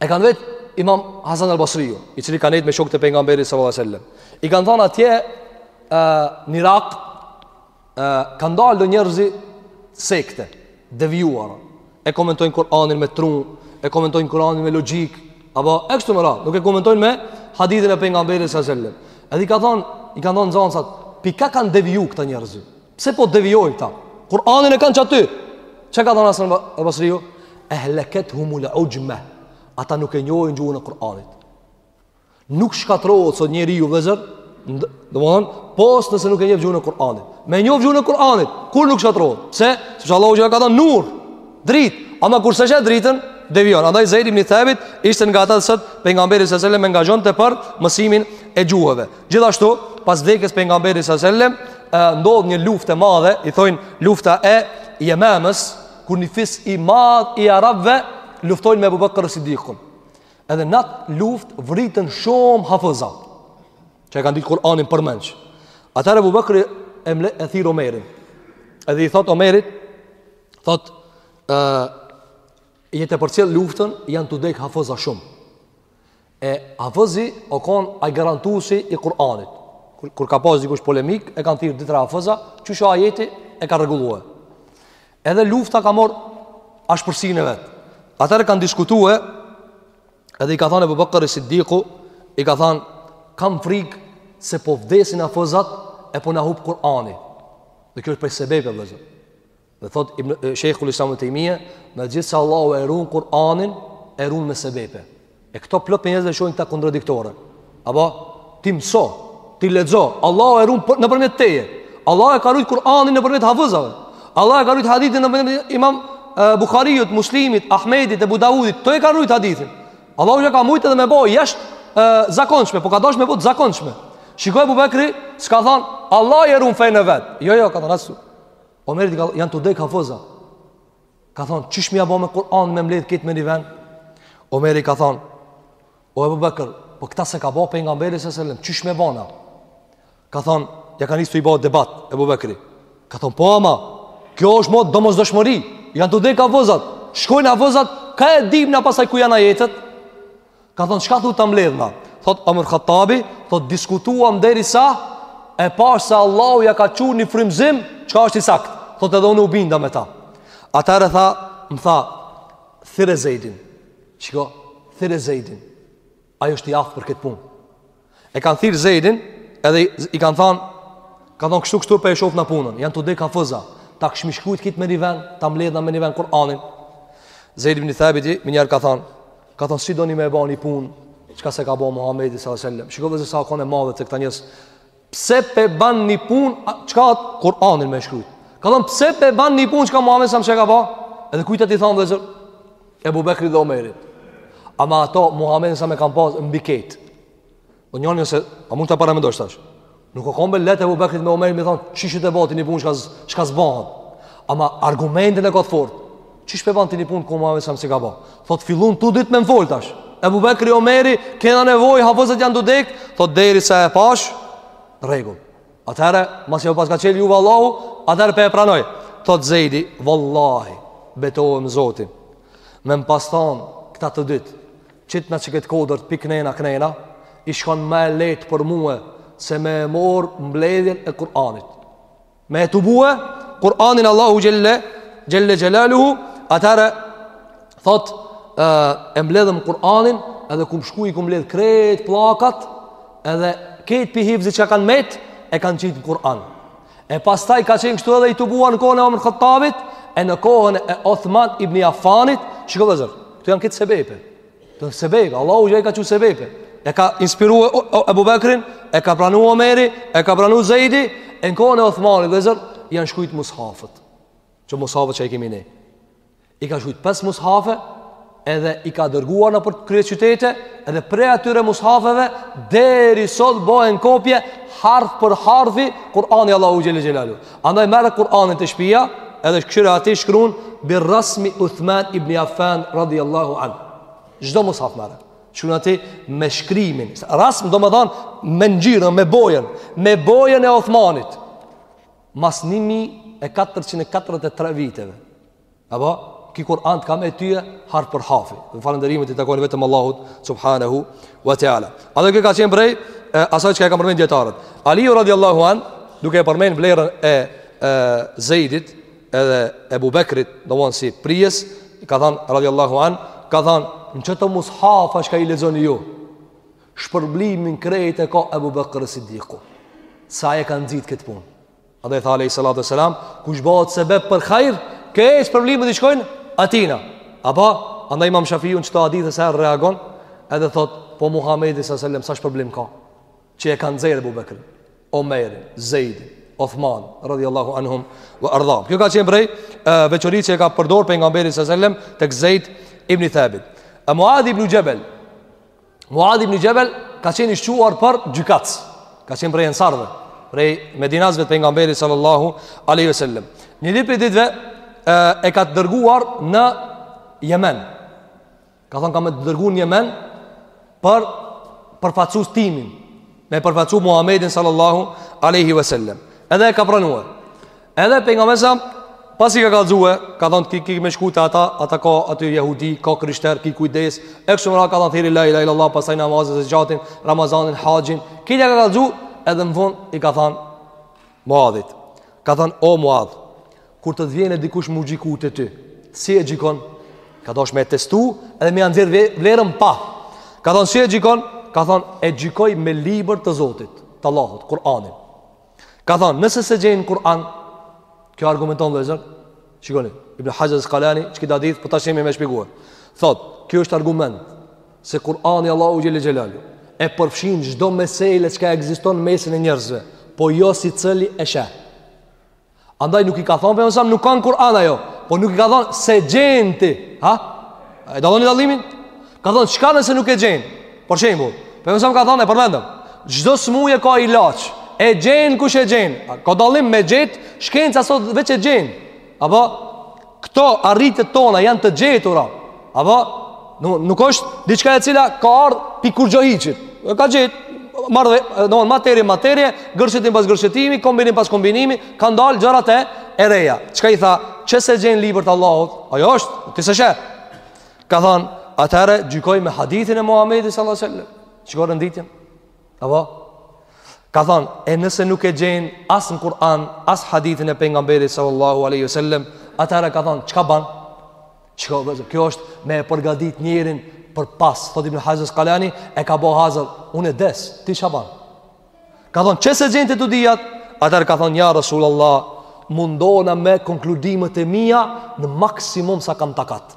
E kanë vet imam Hasan al Basriju, i cili ka nejtë me shokët e pejgamberit sallallahu alaihi wasallam. I kanë thënë atje ë në Irak ë kanë dalë do njerëz, sekte të devijuara. E komentojnë Kur'anin me tru, e komentojnë Kur'anin me logjikë, apo e kështu me radhë, nuk e komentojnë me hadithin e pejgamberit sallallahu alaihi wasallam. Edhe i kanë thonë, i kanë thonë hoxha, si ka kanë deviju këta njerëzi. Pse po devijojnë këta? Kur'anin e kanë qaty. Çka ka thonë Hasan el Basriu? Ehleket humul ujme. Ata nuk e njohin gjuhën e Kur'anit. Nuk shkatrohet sot njeri ju vllezër, domethonë, pos nëse nuk e njeh gjuhën e Kur'anit. Me njoftë gjuhën e Kur'anit, kurrë nuk shkatrohet. Pse? Sepse Allahu e ka thanë, nur. Dritë, ama kur s'e sheh dritën, devijon. Andaj Zeid ibn Thabit ishte nga ata që pejgamberi sallallahu alajhi wasallam e angazhonte për mësimin e gjuhëve. Gjithashtu, pas vdekjes së pejgamberit sallallahu alajhi wasallam, ndodh një luftë e madhe, i thojnë lufta e Yamamës, kur një fis i madh i arabëve luftojnë me Abu Bakr Siddiqun. Edhe në atë luftë vritën shumë hafëza. Që e kanë ditë Kur'anin përmendsh. Atëherë Abu Bakri e, e thirr Omerin. Edhe i thotë Omerit, Thotë, je tu e përcjellë luftën, janë tu dekë hafëza shumë. E hafëzi o konë ai garantuesi i Kur'anit. Kur, kur ka pas dikush polemikë, e kanë thirrë dy-tre hafëza, qysh o ajeti e ka rregulluar. Edhe lufta ka marr ashpërsinë e vet. Atëherë kanë diskutue edhe i ka thënë Abu Bakr Siddiku, i ka thënë kam frikë se po vdesin hafëzat e po na hup Kur'ani. Dhe kjo është prej sebepeve vëllezër. Dhe thot Ibn Shejhul Islam ibn Tejmija, me gjithë se Allahu e ruan Kur'anin, e ruan me sebepe. E këto plot njerëz e shohin ta kontradiktore. Apo ti mëso, ti lexo, Allahu e ruan nëpërmjet teje. Allahu e ka ruajtur Kur'anin nëpërmjet hafëzave. Allahu e ka ruajtur hadithin nëpërmjet Imam Buhariut, Muslimit, Ahmedit, Ebu Davudit, këto e ka ruajtur hadithin. Allahu ja ka mujtë edhe me bo jashtëzakonshme, po ka dasht me bo zakonshme. Shiko Ebu Bekri, s'ka thon, Allahu e ruan fenë vet. Jo, jo, ka thon asu. Omerit ka, janë tu dek hafëza. Ka thonë, qysh me ia bo me Kur'an me mbledh këtë me një vend? Omeri ka thonë, o Ebu Bekër, po këta s'e ka bo Pejgamberi alejhi selam, qysh me e bo na? Ka thonë, ja ka nis tu i bo debat Ebu Bekri. Ka thonë, po ama, kjo është mod domosdoshmëri, janë tu dek hafëzat, shkojnë hafëzat, ka e dim na pastaj ku janë ajetet? Ka thonë, çka thu ta mbledhna? Thot, Omer Hatabi, thot, diskutuam derisa, e pashë se Allahu ja ka çu një frymëzim, çka është i saktë? Thot, edhe unë u binda me ta. Atëherë tha, më tha, thirre Zejdin, shiko, thirre Zejdin, ajo është i aftë për këtë punë. E kanë thirrë Zejdin Edhe i kanë thanë Ka thonë kështu kështu po e shofna punën Janë tu dek hafëza Ta kishim shkrujt këtë me një ven Ta mbledhna me një ven Kur'anin Zejd ibn Thabiti Menjëherë ka thonë Ka thonë si doni me e ba një punë Çka s'e ka bo Muhammedi s.a.s. Shiko vëllezër sa ka kon e madhe te këta njerëz Pse pe ban një punë Çka atë Kur'anin me shkrujt Ka thonë pse pe ban një punë Çka Muhammedi s.a.s. s'e ka ba Edhe kujt i ka thonë vëllezër Ebu Bekrit dhe Omerit. Ama ato Muhammedin a.s. e kanë pas mbi krejt. O njënë se, a mund ta paramendosh tash? Nuk o kon e letë Ebu Bekrit me Omerit me thonë, qysh ta bash ti një punë çka s'bahet? Ama argumentin e ka të fortë. Qysh pe ban ti një punë kur Muhammedi a.s. s'e ka ba? Thot, fillun të dytë me më folë tash. Ebu Bekri dhe Omeri, kena nevoj, hafëzët janë tu dek, thot, derisa e pash, në rregull. Atëherë, masi jau paska çelë juve Allahu, atëherë pe e pranoj. Thot Zejdi, vëllahi, betohem n'Zotin. Me më pas thonë, këta të dytë, qitna qe këtë kodër pi knena knena, ish kon ma e letë për mue, se me e morë mbledhjen e Kur'anit. Me e tubue Kur'anin e Allahut xhele, xhele xhelaluhu, atëherë, thot, e mbledhëm Kur'anin, edhe kum shku i kum mbledh krejt pllakat, Edhe krejt pi hifzit çka kanë met E kanë qitë në Kur'an E pastaj ka qenë kështu edhe i tubuan në kohën e Omer Hatabit E në kohën e Othman ibn Afanit Shiko vëllezër Këtu janë krejt sebepe Të sebepe Allahu i ka çu sebepe E ka inspiru e, e, Ebu Bekrin E ka pranu Omeri E ka pranu Zejdi E në kohën e Othmanit vëllezër Janë shkrujt mushafët Qito mushafët çka i kemi ne i ka shkrujt pes mushafe edhe i ka dërguar nëpër kryeqytete edhe prej atyre mushafeve deri sot bohen kopje harf për harf i Kur'anit Allahut Xhel-le Xhelaluhu andaj merre Kur'anin te shpia edhe kshyre aty shkrun bir-rasmi Uthman ibn Affan radiallahu anh çdo mushaf merre shkrun aty me shkrimin rasm domethan me ngjyrën me bojën me bojën e Uthmanit mas një mijë e 443 viteve A po, ky Kur'an të kam ety harf për harfi. Dhe falënderimet i takojnë vetëm Allahut subhanahu wa taala. Edhe kjo ka qenë prej e, asaj çka e kanë përmend dijetarët. Aliu radhiyallahu anh, duke e përmend vlerën e, e Zeidit edhe Ebu Bekrit, domethënë si prijes, ka thënë radhiyallahu anh, ka thënë në kto mushafa çka i lexoni ju. Shpërblimin krejt e ka Ebu Bekri Siddiku. Se ai e ka nxit këtë punë. Andaj tha alejhi salatu ve selam, kush bëhet sebeb për hajr, krejt shpërblimet i shkojnë atina. A po andaj Imam Shafiu në kto hadithe seç reagon, edhe thot, po Muhamedi sallallahu alaihi wasallam sa shpërblim ka? Që e ka nxjerr Abu Bekrin, Omerin, Zeidin, Othmanin radhiyallahu anhum wa ardahum. Kjo ka qenë prej veçorisë që e ka përdor pejgamberi sallallahu alaihi wasallam tek Zeid ibn Thabit. Muad ibn Xhebel Muadh ibn Xhebel ka qenë i shquar për gjykatës. Ka qenë prej ensarëve, prej medinasve të pejgamberit sallallahu alaihi wasallam. Një ditë prej ditëve e, e ka dërguar në Jemen. Ka thonë kam me të dërgu në Jemen për përfaqësues timin, me e përfaqësu Muhamedin sallallahu alaihi wasallam. Edhe e ka pranuar. Edhe pejgamberi a.s. Pasi i ka kallzue Ka thonë ki, ki me shku te ata Ata ka aty jehudi Ka krishterë Ki kujdes E kështu me radhë ka thonë thirri la ilahe il-lallah Pastaj namaz zeqatin Ramazanin haxhin Krejt ia ka kallzue Edhe në fund i ka thonë Muadhit Ka thonë o muadh Kur të vjen dikush m'u gjyku te ty Si e gjykon Ka dasht me e testu Edhe me ia nxjerr vlerën pa Ka thonë si e gjykon Ka thonë e gjykoj me libër të zotit Të Allahut Kur'anin Ka thonë, nëse s'e gjen në Kur'an, kjo argumenton vllezër, shikoni, Ibn Haxher Askalani, qito ditë, për po, jemi me shpjeguar. Thotë, kjo është argument, se Kur'ani i Allahut Xhel-le Xhelaluhu, e përfshin çdo mesele çka ekziston në mesin e njerëzve, po jo secili e sheh. Andaj nuk i ka thonë pejgamberi a.s., nuk ka në Kur'an a jo, po i ka thonë s'e gjen ti, ha? E dalloni dallimin? Ka thonë, çka nëse nuk e gjen? Për shembull pejgamberi a.s. ka thonë, e përmendëm, çdo smuje ka ilaç, e gjen kush e gjen, ka dallim me e gjetë, shkenca sot veç e gjen, a po? Këto arritjet tona janë të gjetura. Apo nuk nuk është diçka e cila ka ardh pi kurgjo hiçit. Ka gjet marrë domthon materie materie, gërshetim pas gërshetimi, kombinim pas kombinimi, kanë dalë gjërat e reja. Çka i tha? Qe s'e gjen n'libër të Allahut? Ajo është, ti s'e sheh. Ka thënë, atëherë gjykoj me hadithin e Muhamedit sallallahu alaihi wasallam. Shiko renditjen Apo? Ka thonë, e nëse nuk e gjen as në Kur'an, as n'hadithin e pejgamberit sallallahu aleyhi sallem, atëherë ka thonë, çka ban? Çka, kjo është me e përgadit njerin për pas, thot Ibn Haxher Askalani, e ka bo hazër, unë e des, ti çka ban? Ka thonë, qe s'e gjen te të dyjat? Atëherë ka thonë, ja Rasulallah, mundohna me konkludimet e mija në maksimum sa kam takat.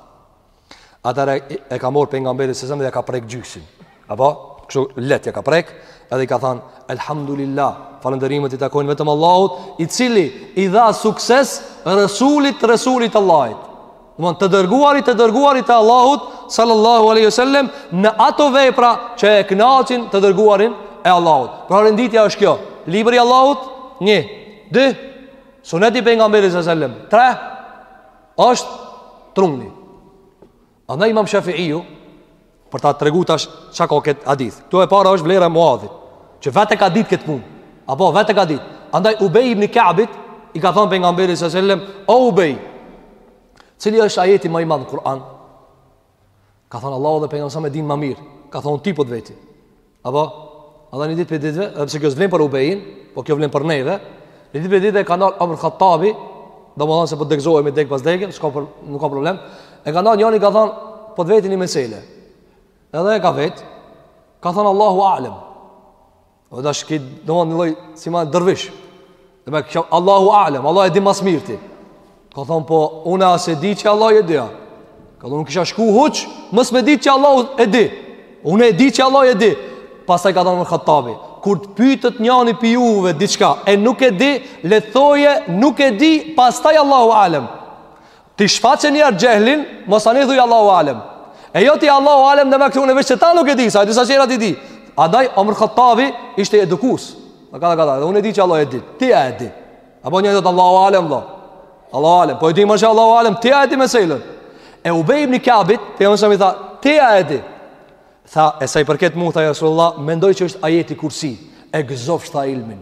Atëherë e ka marr pejgamberi sallallahu alaihi wasallam dhe ia ka prek gjyksin. Apo kështu lehtë ia ka prek, edhe i ka thënë elhamdulillah, falënderimet i takojnë vetëm Allahut, i cili i dha sukses Resulit të Resulit të Allahit. Domthon të dërguarit të dërguarit të Allahut sallallahu alaihi wasallam në ato vepra që e kënaqin të dërguarin e Allahut. Pra renditja është kjo. Libri i Allahut 1 2 Suneti i pejgamberit sallallahu alaihi wasallam 3 Është truni. Andaj Imam Shafiu për ta tregu tash çka ka këtë hadith. Ktu e para është vlera e Muadhit, që vetë e ka ditë këtë punë. Apo vetë e ka ditë. Andaj Ubej ibn Ka'bit i ka thënë pejgamberi sallallahu alajhi wasallam, "O Ubej, cili është ajeti më i madh në Kur'an?" Ka thonë Allahu dhe pejgamberi sallallahu alaihi wasallam e din më mirë. Ka thonë ty po t'veti. Apo edhe ni ditë prej ditëve, edhe pse kjo s'vlen për Ubein, po kjo vlen për neve. Ni ditë prej ditëve e ka ndal Omer Khattabi, domethënë se po degëzohemi deg pas degë, s'ka për, nuk ka problem. E ka ndal njërin ka thonë po t'veti ni mesele. Edhe e ka vet. Ka thonë Allahu alem. O da shkit, domethënë lloj, si ma dervish. Dhe me kjo, Allahu alem, Allah e di ma s'mirti. Ka thonë, po, une a s'e di që Allah e di, a? Ka thonë, une kisha shku huq, mos me ditë që Allah e di. Une e di që Allah e di. Pastaj ka thonë Ibn Khattabi, kur të pytet njani pi juve diçka, e nuk e di, le t'thojë, nuk e di, pastaj Allahu alem. Ti shfaqe njëherë xhehlin, masanej thuj Allahu Alem. E jo ti Allahu Alem domethënë une, veç këta nuk e di, se disa tjera i di. Andaj, Omer Khattabi ishte edukues. Në kada kada, dhe unë e di që Allahu e di, ti a e di. Apo një e thotë Allahu Alem, dhe. Allahu Alem, po e dimë që Allahu Alem, ti a e di meselen. E Ubej ibn Ka'bit, pejgamberi sallam i tha, ti a e di. Tha, e sa i përket mu, tha Rasulullah, mendoj që është ajeti kursi, e gëzofsh tha ilmin.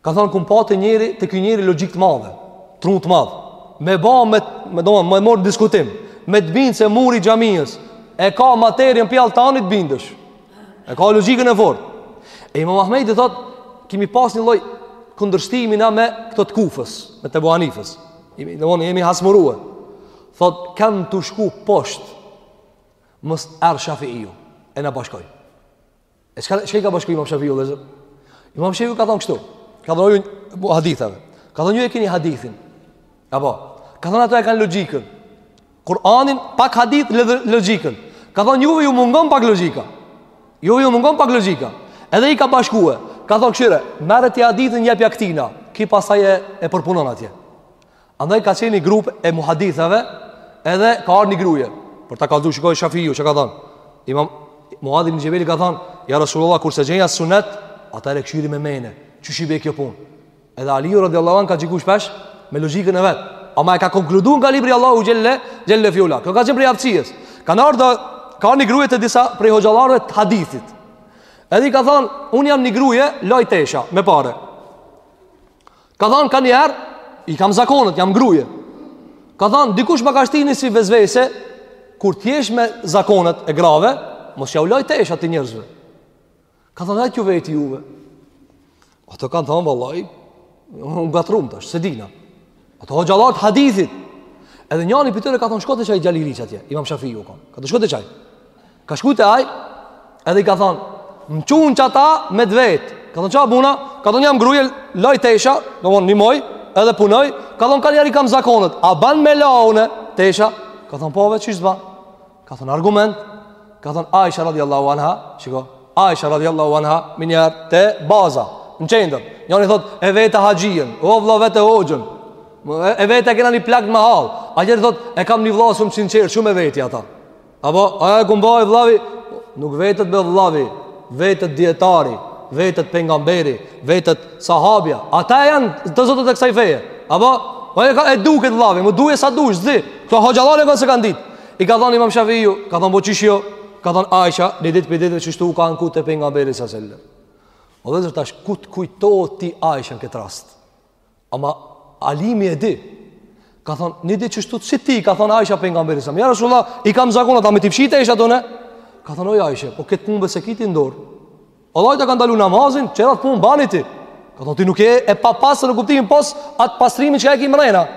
Ka thënë kum pa te njeri, te ky njeri logjikë të madhe, tru të madh. Me ba me me domethonë me marr n'diskutim, me të bind se muri i xhamisë e ka materien pi alltanit t'bindësh. E ka logjikën e fortë. E Imam Ahmedi thot, kimi pas një lloj kundërshtimi na me këto të Kufës, me të Ebu Hanifës. Jemi domethonë jemi hasmurue. Thot kan tu shku poshtë. Masi erdh Shafiu e na bashkoi. E çka çka i ka bashku Imam Shafiu vllezër? Imam Shafiu ka thënë kështu. Ka thënë muhadithave. Ka thënë ju e kini hadithin. Apo, ka thënë ato e kanë logjikën. Kur'anin pak hadith edhe logjikën. Ka thënë juve ju mungon pak logjika. Juve ju mungon pak logjika. Edhe i ka bashkue. Ka thënë kshyre, merre ti hadithin jepja këtina. Ky pastaj e, e përpunon atje. Andaj ka qenë ni grup e muhadithave, edhe ka ardh ni gruje. Por ta ka thënë shiko Shafiu, çka ka thënë? Imam Muadh ibn Xhebel ka thënë, "Ja Rasulullah, kur s'e gjej n'sunet, atëhere e kshyri me mene. Qysh i bëhet kjo punë?" Edhe Ali radhiyallahu anhu ka gjyku shpesh me logjikën e vet. Ama e ka konkluduar nga libri Allahut xhele xhelaluhu. Kjo ka qenë prej aftësisë. Ka ardh ka ni gruje te disa prej hoxhallarëve të hadithit. Edhe i ka thënë, "Un jam ni gruje laj tesha me pare." Ka thënë kaniherë, i kam zakonet, jam gruje. Ka thënë dikush ma ka shti ni si vesvese kur t'jesh me zakonet e grave, mos jau laj teshat njerëzve. Ka thënë erdha t'ju vet juve. Ato kanë thënë vallai, u ngatrrum tash, s'e dina. Ato hoxhallart hadithit. Edhe njani pi tyre ka thënë shko te qaj djali i ri qatje, Imam Shafiu kan. Ka shku te qaj. Ka shku te aj Edhe i ka thonë M'çun qata me t'vet Ka thonë ça bon a Ka thonë jam gruje Laj tesha domethonë ni muj Edhe punoj Ka thonë kaniherë i kam zakonet A ban me la une Tesha Ka thonë po be qysh s'ban Ka thonë argument Ka thonë Aisha radiallahu anha Shiko Aisha radiallahu anha Menjihere Te baza Në qendër Njani thot E veta haxhin O vlla vete hoxhën E veta e kena një plak n'mëhallë A thot E kam një vlla shumë t'sinqertë Shumë e veti ata Apo, ajo e kupton vllavi, nuk vetet be vllavi, vetet dijetari, vetet pejgamberi, vetet sahabja. Ata janë të zotët e kësaj feje. Apo, aja e, ka, e duket vllavi, mu duje sa dush, s'di. Këto hoxhallarë kanë s'e kanë dit. I ka thonë Imam Shafiu, ka thonë po qysh jo, ka thonë Aisha, një ditë prej ditëve qështu u ka anku te pejgamberi alejhi selam. O vllezër tash, ku të kujtohet ty Aisha në këtë rastë? Ama alimi e di. Ka thon, "Ni ditë qështu si ti", ka thon Aisha pejgamberit sa. Ja Resulullah, i kam zakonet a me t'i fshi teshat une. Ka thon oj Aisha, po kët punë s'e ki ti n'dorë. Allahi ta ka ndalu namazin, qetrat punë bani ti. Ka thon ti nuk je e papastër në kuptimin pos at pastrimin që e ke mrena.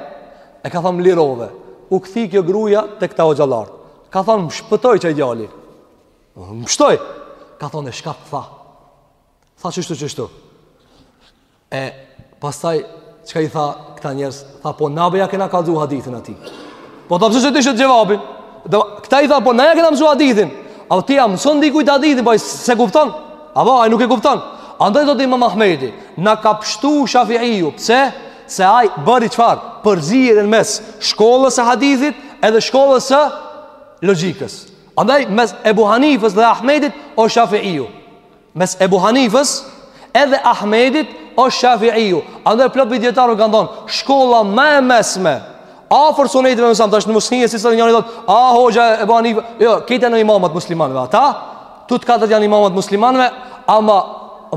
E ka thon u lirove. U kthi kjo gruaja te kta hoxhallart. Ka thon m'shpëtoi qaj djali. M'shpëtoi. Ka thon e shka t'tha. Tha qështu qështu. E pastaj, çka i tha këta njerëz, tha po na be ja kena kallzu hadithin atij. Po ta pësë që të ishtë të xhevabin. Dhe, këta i tha po na ja kena mësu hadithin. A ti ja mëson dikujt hadithin, po ai s'e kupton. Apo ai nuk e kupton. Andaj thotë imam Ahmedi, na ka pshtu Shafi'iu, pse? Se ai bëri çfarë, përzierjen mes shkollës së hadithit edhe shkollës së logjikës. Andaj mes Ebu Hanifës dhe Ahmedit o Shafi'iu. Mes Ebu Hanifës edhe Ahmedit është Shafi'iu. Andaj plot dijetarë kanë thonë, shkolla ma e mesme afër sunetëve më samë, tash në muslimin si sot njëri thotë, "A hoxha e Ebu Hanifë, jo, kejt janë imamat muslimanëve ata." Tu të katërt janë imamat muslimanëve, ama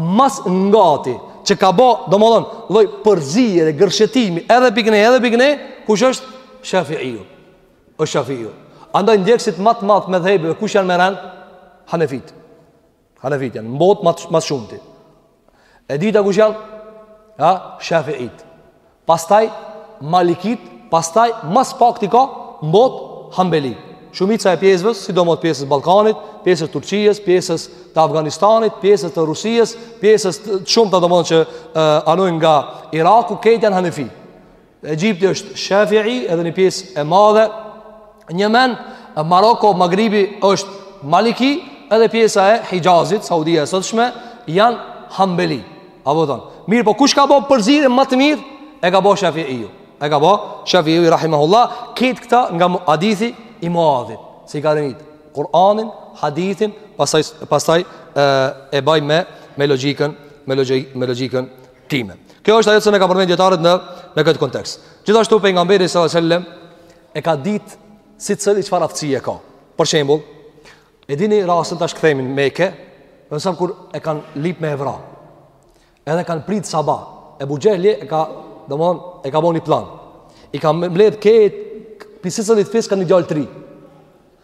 ma s'ngati që ka bo, domethon, lloj përzierje gërshetimi, edhe pi kne edhe pi kne kush është Shafi'iu. O Shafi'iu. Andaj ndjekësit ma t'madh medhhebeve, kush janë me ren? Hanefit. Hanefit janë, n'botë ma s', ma s'shumti. E dyta kush janë? Ja, shafiit. Pastaj, malikit, pastaj, ma s'pakti ka n'botë hambeli. Shumica e pjesëve, sidomos pjesës Balkanit, pjesës Turqijës, pjesës të Afganistanit, pjesës të Rusijës, pjesës të shumta domethon që uh, anojnë nga Iraku, kejt janë Hanefi. Egjipti është Shafi'i edhe një pjesë e madhe në Jemen, Maroko, Magribi është Maliki edhe pjesa e Hixhazit, Saudia e sotshme janë Hanbeli. Apo thon. Mirë, po kush ka bo përzierje ma të mirë? E ka bë Shafi'iu. E ka bo Shafi'iu rahimahullah, kët këta nga hadithi i Muadhit. Se i ka renit Kur'anin, hadithin, pastaj pastaj e, e baj me me logjikën, me logjikën, me logjikën time. Kjo është ajo që e kanë përmend dijetarët në në këtë kontekst. Gjithashtu pejgamberi sallallahu alajhi wasallam e ka ditë secili çfarë aftësie ka. Për shembull, e dini rastin tash kthehemi në Mekë, do të kur e kanë lip me e vra. Edhe kanë prit saba. Ebu Xhehli e ka, domthon, e ka bo një plan. I ka mbledh kejt, pi secilit fis ka ni djalë t'ri.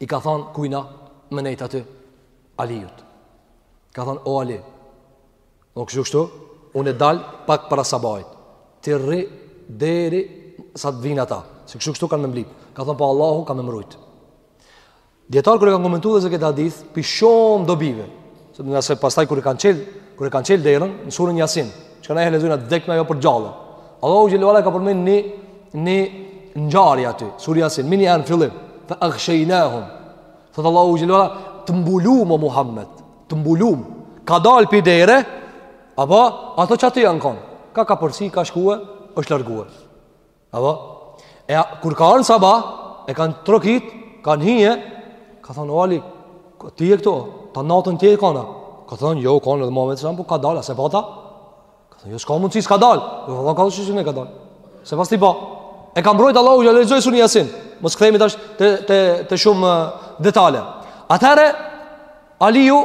I ka thonë kujna me nejtë aty Alijut Ka thonë o Ali O kështu kështu Unë e dalë pak para sabahit Ti rri deri sa të vinë ata Se kështu kështu kanë me m'lip Ka thonë po Allahu ka me m'rujt Dijetarët kur e kanë komentu dhe zë këtë hadith Pi shumë dobive Se do nëse pastaj kur e kanë çel, kur e kanë çel derën në surën Yasin, çka na e lexojna t'dekme jo për gjallë. Allahu xhele ue ala ka përmend një një ngjarje aty, surja Yasin, mini an fillim, fa aghshaynahum. Thot Allahu xhele ue ala të mbulum o Muhammed, të mbulum. Ka dal pi dere, apo ata q'aty janë kon. Ka ka porsi, ka shkuar, është larguar. Apo, kur ka ardh sabah, e kanë trokit, kanë hi, ka thonë, Ali, ti je këtu, tanë natën ti je kanë. Ka thonë, jo, kanë edhe Muhammed selem, po ka dalë, se pata. Ka thonë, jo, s'ka mundësi s'ka dalë. Jo, Allah ka thonë, që ka dalë. Se pas ti pa. E ka mbrojtë Allahu, ja lexoi suren jasin. Mos këthejmi tash te, te, te shumë uh, detale. Atëherë, Aliu,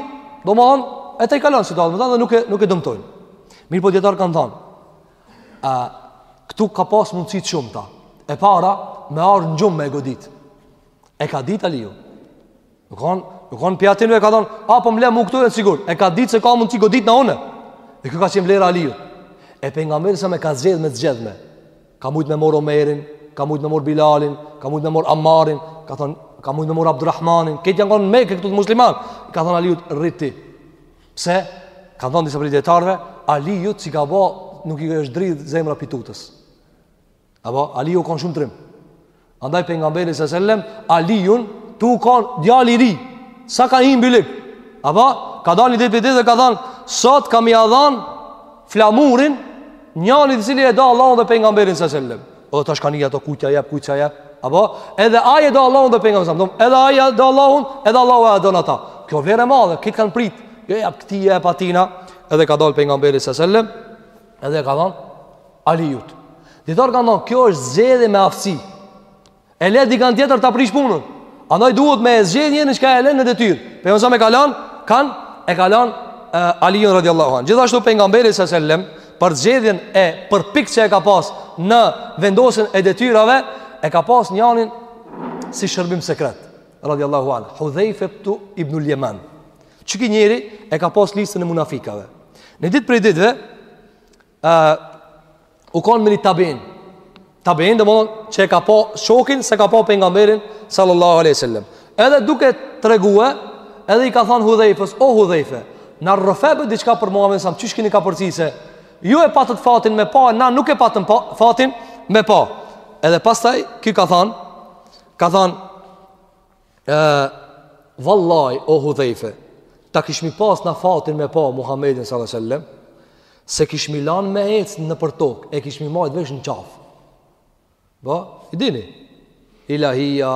domethonë, e tejkalon situatën, dhe nuk e, nuk e dëmtojnë. Mirëpo dijetarët kanë thonë, A, këtu ka pas mundësi të shumë ta. E para, me ardh në gjumë me e godit. E ka dit Aliu. Nuk ka, nuk ka hy aty e ka thonë, a, po më le mu këtu, e sigurt. E ka dit se ka mundësi goditna une. Dhe kjo ka qenë vlera Aliut. E pejgamberi selam ka zgjedh me zgjedhje. Ka mujtë me morë Omerin, ka mujtë me morë Bilalin, ka mujtë me morë Amarin, ka thonë, ka mujtë me morë Abdurrahmanin. Këtë janë konë Mekë tu, musliman. Ka thonë Aliut, rri ti. Pse? Kanë thënë disa prej dijetarëve, Aliut si ka bë, nuk i është dridh zemra prej tutës. Apo Aliu u kon shumë trim. Andaj pejgamberi sa selam Aliun tu kon djalë i ri. Sa ka hi n'bylyk. Apo ka dalë ni ditë prej ditëve dhe ka thënë, sot kam me ia dhën flamurin njanit i cili e do Allahun dhe pejgamberin sa selam. Po tash kanë ato kujt ja jap, kujt ja jap. Apo edhe ai e do Allahun dhe pejgamberin selam thon, edhe ai e do Allahun, edhe Allahu e don ata. Kjo vlerë e madhe, gjithkush kanë prit. Jo ja jap këti e patina, edhe ka dal pejgamberi sa selam, edhe ja ka dhon Aliut. Dijetarët kanë thon, kjo është zgjedhje me aftësi. E le dikan tjetër ta prish punën. Andaj duhet me e zgjedh njanin që e lën në detyrë. Pejgamberi selam ka lën, kënd e ka lën Aliun radhiyallahu anhu. Gjithashtu pejgamberi sa selam për zgjedhjen e përpiktë që e ka pas në vendosjen e detyrave, e ka pas njanin si shërbim sekret, radiallahu anë, Hudhejfetu ibnul Jeman. Që ki njeri e ka pas listën e munafikave. Ni ditë prej ditëve, uh, u konë me një tabiin, Tabiin domethon që e ka pa shokin s'e ka pa pejgamberin sallallahu alaihi wasallam. Edhe duke tregue, edhe i ka thënë Hudhejfës, o Hudhejfe, na rrëfe bre diçka për Muhamedin selam qysh keni kalu, se se ju e patët fatin me pa, na nuk e patëm pa, fatin me pa. Edhe pastaj ky ka thënë, ka thënë E, vallaj, o hudhejfe, ta kishmi pas na fatin me pa Muhammedin s.a.s. S'e kishmi lan me ecë nëpër tokë, e kishmi majtë vesh në qafë. Po, i dini, ilahia,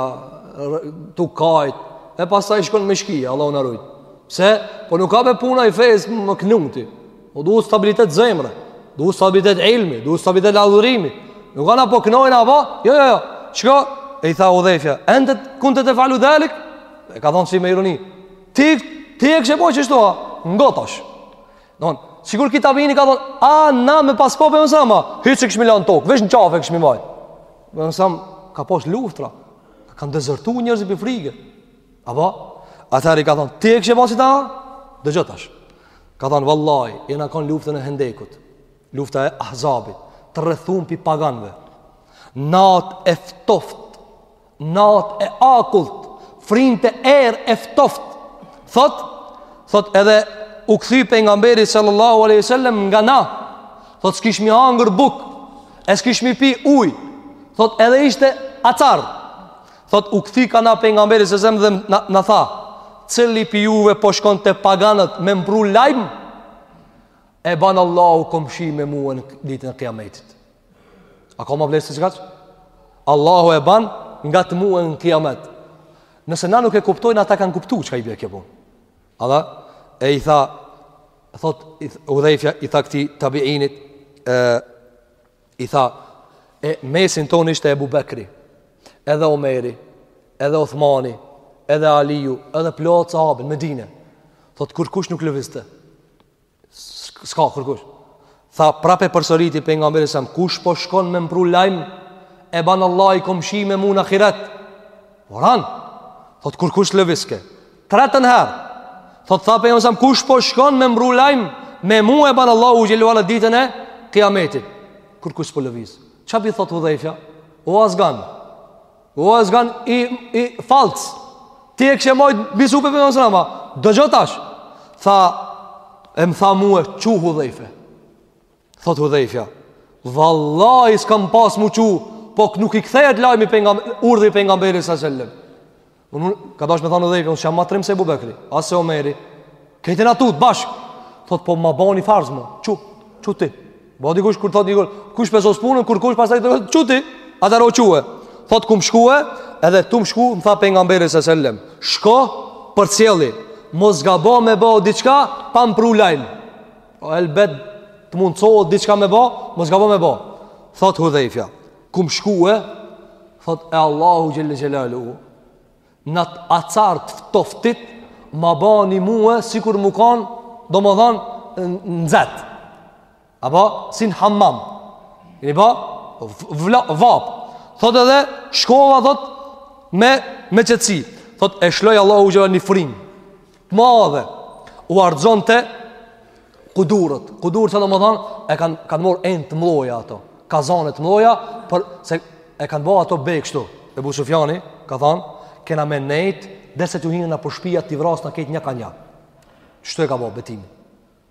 tu kajtë, e pastaj shkon me shkija, Allahu na rujtë. Pse, po nuk ka, me, puna i fejës me kënu, ti. O po duhet stabilitet zemre, duhet stabilitet ilmi, duhet stabilitet adhurimi. Nuk ka na po knojna apo? Jo, jo, jo. Çka? E i tha Hudhejfja. Ente kunte tef'alu dhalik? E ka thonë si me ironi. Ti, ti e kishe bo qeshtu, a? Ngo tash. Donë, sikur ky tabiini ka thonë, a, na, me pas pa Pejgamberin selam. Hiç s'e kishmi lanë tokë, veç në qafë e kishmi majtë. Pejgamberi selam, ka pas luftra. Kanë dezertu njerëzit pi frike. Apo, atëherë i ka thonë, ti e kishe ba si ta? Dëgjo tash. Ka thonë, vallahi, jena konë luftën e Hendekut, lufta e Ahzabit, të rrethun pi paganve, natë e ftoftë, natë e akullt, frynte erë e ftoftë, thot, thot edhe u kthy Pejgamberi sallallahu alejhi ve sellem nga na, thot s'kishmi hangër bukë, e s'kishmi pi ujë, thot edhe ishte acar, Thotë, u kthy ka na Pejgamberi sa selam dhe na, na tha, cili pi juve po shkon te paganët me m'pru lajm? E ban Allahu komshi me mua në ditën e Kiametit. A ka ma vlerë se çka? Allahu e ban ngat mua në Kiamet. Nëse na nuk e kuptojmë, ata kanë kuptu çka i bie kjo punë. A dhe, e i tha, thot, Hudhejfja, i tha këtij tabiinit, e, I tha, e n'mesin tonë ishte Ebu Bekri, edhe Omeri, edhe Othmani, edhe Aliju, edhe plot sahabe n'Medine. Thot, kurkush nuk lëvizte. S'ka, kurkush. Tha, prapë e përsëriti Pejgamberi selam, kush po shkon me m'pru lajm, e ban Allahu komshi me mu në ahiret. Moran, thot, kurkush s'lëviske. Tretën herë, thot tha Pejgamberi selam kush po shkon me m'pru lajm, me mu e ban Allahu xhelle ue ala ditën e kiametit. Kurkush s'po lëviz. Ça po i thot Hudhejfja? O azgan, o azgan i, i fals, ti e kishe majt mbi supe Pejgamberin selam, dëgjo tash. Tha, e më tha mue çu Hudhejfe. Thot Hudhejfja, vallahi s'kam pas m'u çu, po nuk i kthehet lajmi Pejga urdhri Pejgamberit sa sellem. Unë, ka dasht me thonë Hudhejfja, unë s'jam ma trim se Ebu Bekri, as se Omeri. Krejt në tutë, bashkë. Thot, po ma bani farz mu, çu, çu ti. Po dikush, kur thot një kush, kush pe sos punën, kurkush pasaj të rëhet, çu ti, atëherë çu. Thot, kam shkue, edhe tu më shku, më tha Pejgamberi sa sellem. Shko, përcjelli, mos gabo me bo diçka, pa më pru lajm. O elbet të mundësohet diçka me ba, mos gabo me ba. Thot Hudhejfja, kam shkue, thot e Allahu xhelle xhelaluhu, n'at acar të ftoftit, ma bani mue, sikur m'u kanë, domethanë nxehtë. Apo, si në hammam. Një ba, vapë. Thot edhe, shkova, thot, me, me qetësi. Thot, e shloj Allahu xhelaluhu një frymë. të madhe u rrëzonte kudurët. Kudurët domethan e kanë kanë marr enë të mëdha ato. Kazane të mëdha, por se e kanë bërë ato be kështu. Ebu Sufjani ka thënë, "Kena me nejt, derisa të hyjnë në pushpia ti vras na këtë një ka një." Qështu e ka bërë betimin.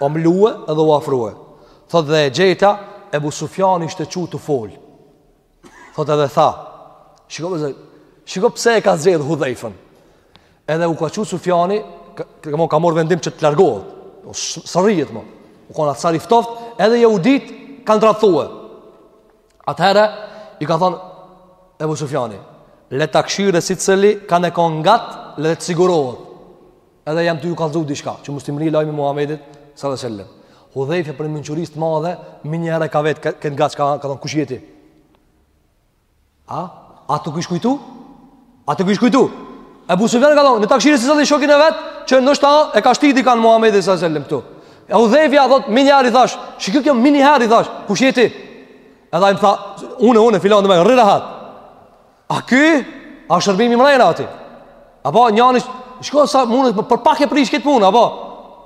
O mlue edhe u afrue Thot dhe e gjeta Ebu Sufjani ishte çu të fol Thot edhe tha Shiko pse Shiko pse e ka zgjedhë Hudhejfën Edhe u ka çu Sufjani ka, ka, ka marr vendim që të largohet S'rrihet më U kanë acar i ftoft Edhe jehudit kanë tradhtue Atëherë i ka thënë Ebu Sufjani, le ta kshyre secili kan e ka ngat, le të sigurohet. Edhe jam tu ju kallzu diçka, që mos t'i mrri lajmi Muhammedit, salallahu alejhi ve selem. Hudhejfja prej mençurisë të madhe, menjëherë e ka vet, këtë ngat çka, ka thënë kush je ti. A? A t'u kish kujtu? A t'u kish kujtu? Ebu Sufjan ka thonë, le ta kshyr secili shokin e vet, që ndoshta e ka shti dikan Muhammedi s.a.s. këtu. E Hudhejfja, thot, menjëherë i thash, shiko, menjëherë i thash, kush je ti? Edhe ai m'tha, unë, unë, filan dhe me, rri rahat. A ky, a shërbimi mrena aty. A po, njani, shiko sa mundet, po, për pak e prish këtë punë, a po.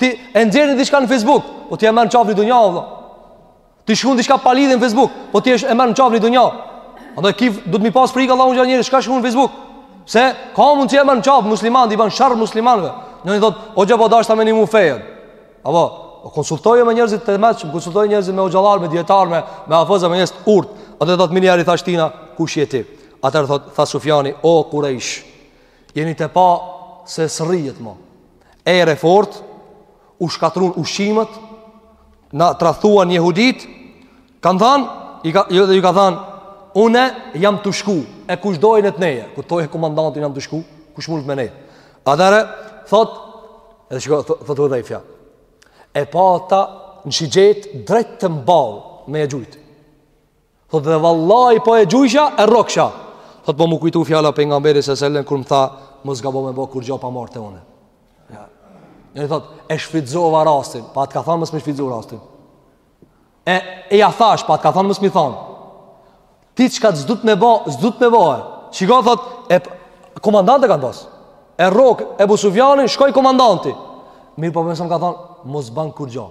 Ti e nxjerr një diçka në Facebook, o po ti e merr në qafë dunjanë, o Ti shkrun diçka pa lidhje në Facebook, po ti e merr në qafë dunjanë. Atë kif duhet me pas frikë Allahun çdo njeri, çka shkrun në Facebook? Se ka mund e merr në qafë musliman, i bën sherr muslimanëve. Në një thot, hoxha po deshta me nimu fenë. Apo, o konsultoje me njerëzit të mëdhtë, shumë konsultoje njerëzit me hoxhallar, me dijetar, me me hafëza, me njerëz të urtë. Atëherë thot menjëherë i thash tina, kush je ti? Atëherë thot tha Sufjani, o Kurejsh. Jeni tu pa se s'rrihet më. Erë e fort, u shkatrrun ushqimet, na tradhtuan jehudit, kanë thanë, i ka, jo dhe ju ka thanë, unë jam tu shku, e kush don le të neje, kur t'thojë komandanti jam tu shku, kush mund me nejt. Atëherë, thot, edhe shiko, thot, thot Hudhejfja, e pata në shigjet drejt të mbalë me e gjujtë. Thot dhe vallahi po e gjujsha e rroksha. Thot po m'u kujtu fjala e pejgamberit salallahu alejhi ve selem kur më tha mos gabo me bo kurgjo pa ardhë te unë. Ja. Ne thot e shfrytëzova rastin, po a të ka thënë mos me shfrytëzu rastin. E e ia thash, po a të ka thënë mos me i thon. Ti çka s'duhet me bo, s'duhet me bo. Shiko thot e komandantin e ka pas. E rrok Ebu Sufjanin shkoi komandanti. Mirëpo më ka thon mos ban kurgjo.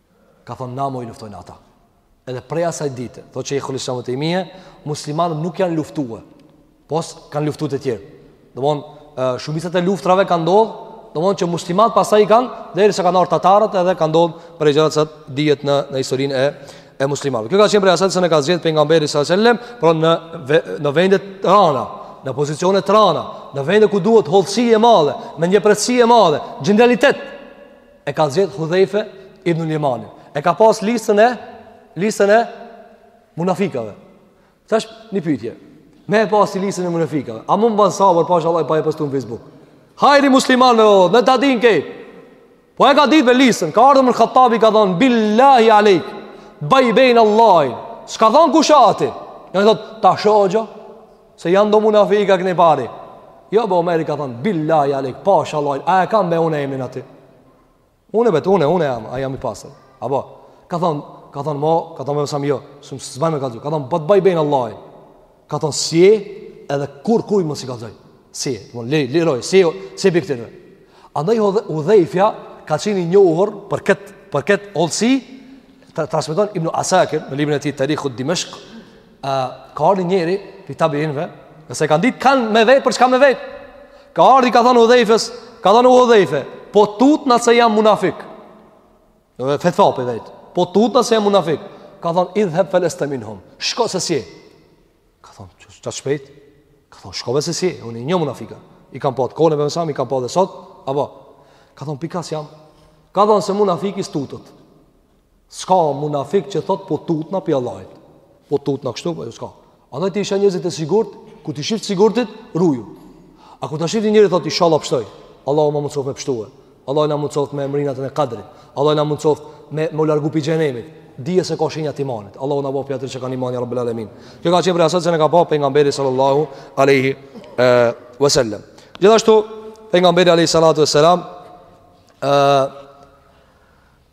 Ka thonë na mo i luftojnë ata. Edhe prej asaj dite, thotë Hudhejfe ibnul Jemani, muslimanët nuk janë luftue, pos kanë luftu të tjerë. Domethënë, shumicat e luftrave kanë ndodhë, domethënë që muslimanët pastaj i kanë, derisa kanë ardh tatarët edhe kanë ndodhë prej gjërave që dihet në, në historin e, e muslimanëve. Kjo ka qenë prej asaj se e ka zgjedh pejgamberi alejhi selam, pra në, në vendet e rana, në pozicionet e rana, në vendet ku duhet hollësi e madhe, mprehtësi e madhe, gjenialitet, E ka zgjedh Hudhejfe ibnul Jemani. E ka pas listën e, listën e munafikave. Tash një pytje. Me e pas ti listën e munafikave. A mund ban sabër, pasha Allahin, pa e postu në Facebook. Hajri musliman me vëllot, le ta din krejt. Po e ka dit me listën. Ka ardh Omer ibn Hattabi, ka thonë, billahi alejk, baj be n'Allahin. Ska thonë kush janë aty. Në ditë të sotit, tash. Se janë do munafika këne pari Jo be Omeri ka thonë Billahi alejk Pasha Allahin A e kam pa une emin aty Une vet une une jam A jam i pasër A bo Ka thonë Ka thonë mo Ka thonë me mësam jo S'mu s'mu me kallzu Ka thonë be ta baj be n'Allah Ka thonë s'je Edhe kurrkuj më s'i kallzoj S'je Mon le le roj S'je S'je pi ktyrve Andaj edhe Hudhejfja Ka qenë i njohur Për këtë Për këtë Hollësi Transmeton Ibn Asakir Në librin e tij Tarikhu Dimeshk A, ka ardi njëri, prej tabiinëve, se kanë ditë, ka me vetë, për çka me vetë? Ka ardi, ka thonë Hudhejfes, ka thonë Hudhejfe, po tutna se jam munafik. Dhe fetva pi vet, po tutna se jam munafik. Ka thonë, idhheb fe leste minhum, shko se s'je. Ka thonë, qysh kaq shpejt? Ka thonë, shko se s'je, unë i njoh munafikët. I kam pa atë kohë po me sy, i kam pa edhe sot, apo? Ka thonë, pi kah s'jam. Ka thonë, se munafiki s'tutet. S'ka munafik që thot po tutna pi Allahit. Po tutna kështu, po s'ka. Andaj t'i sheh njerëzit e sigurt, kur t'i shihsh të sigurtit, ruju. A kur ta shihsh njeri thot inshallah pshtoj. Allahu ma mundëson me pshtue. Allahu na mundëson me e mrri natën e kadrit. Allahu na mundëson me u largu pi xhehenemit. Dije se ka shenja të imanit. Allahu na bëftë pi atyne që kanë iman ja Rabbel Alamin. Kjo ka qenë prej asaj që e ka pa pejgamberi sallallahu alaihi wasallam. Gjithashtu pejgamberi alaihi salatu wasalam ë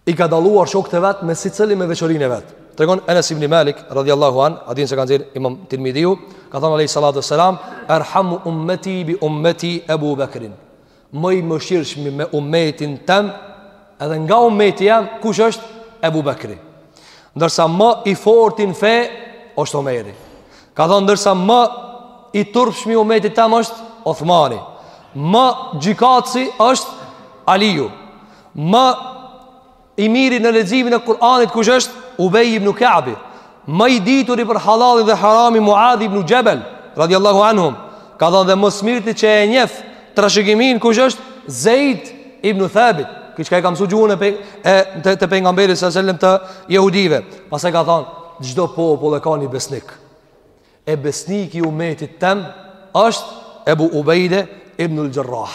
i ka dalluar shokët e vet me secili me veçorinë e vet. Tregon Enesi ibn Malik radhiyallahu an, hadithin e ka nxjerr Imam Tirmidhiu, ka thonë alaihi salatu wasalam, "Erhamu ummati bi ummati Abu Bakrin." Më i mëshirshmi me ummetin tëm, edhe nga ummeti jem, kush është Abu Bakri? Ndërsa ma i forti në fe është Omeri. Ka thonë ndërsa ma i turpshmi i ummetit tëm është Uthmani. Ma gjykatësi është Aliu. Ma i miri në leximin e Kur'anit kush është? Ubej ibnu Ka'bi. Ma i dituri për halalin dhe haramin Muadh ibnu Xhebel, radiallahu anhum. Ka thonë dhe ma s'mirti që e njef trashëgiminë kush është? Zejd ibnu Thabit. Kysh ka e ka mësu gjuhën e, pe, e të, të pejgamberi s.a. sellem të jehudive. Pastaj ka thonë, çdo popull e ka një besnik. E besniki i umetit tem është Ebu Ubejde ibnul Xherrah.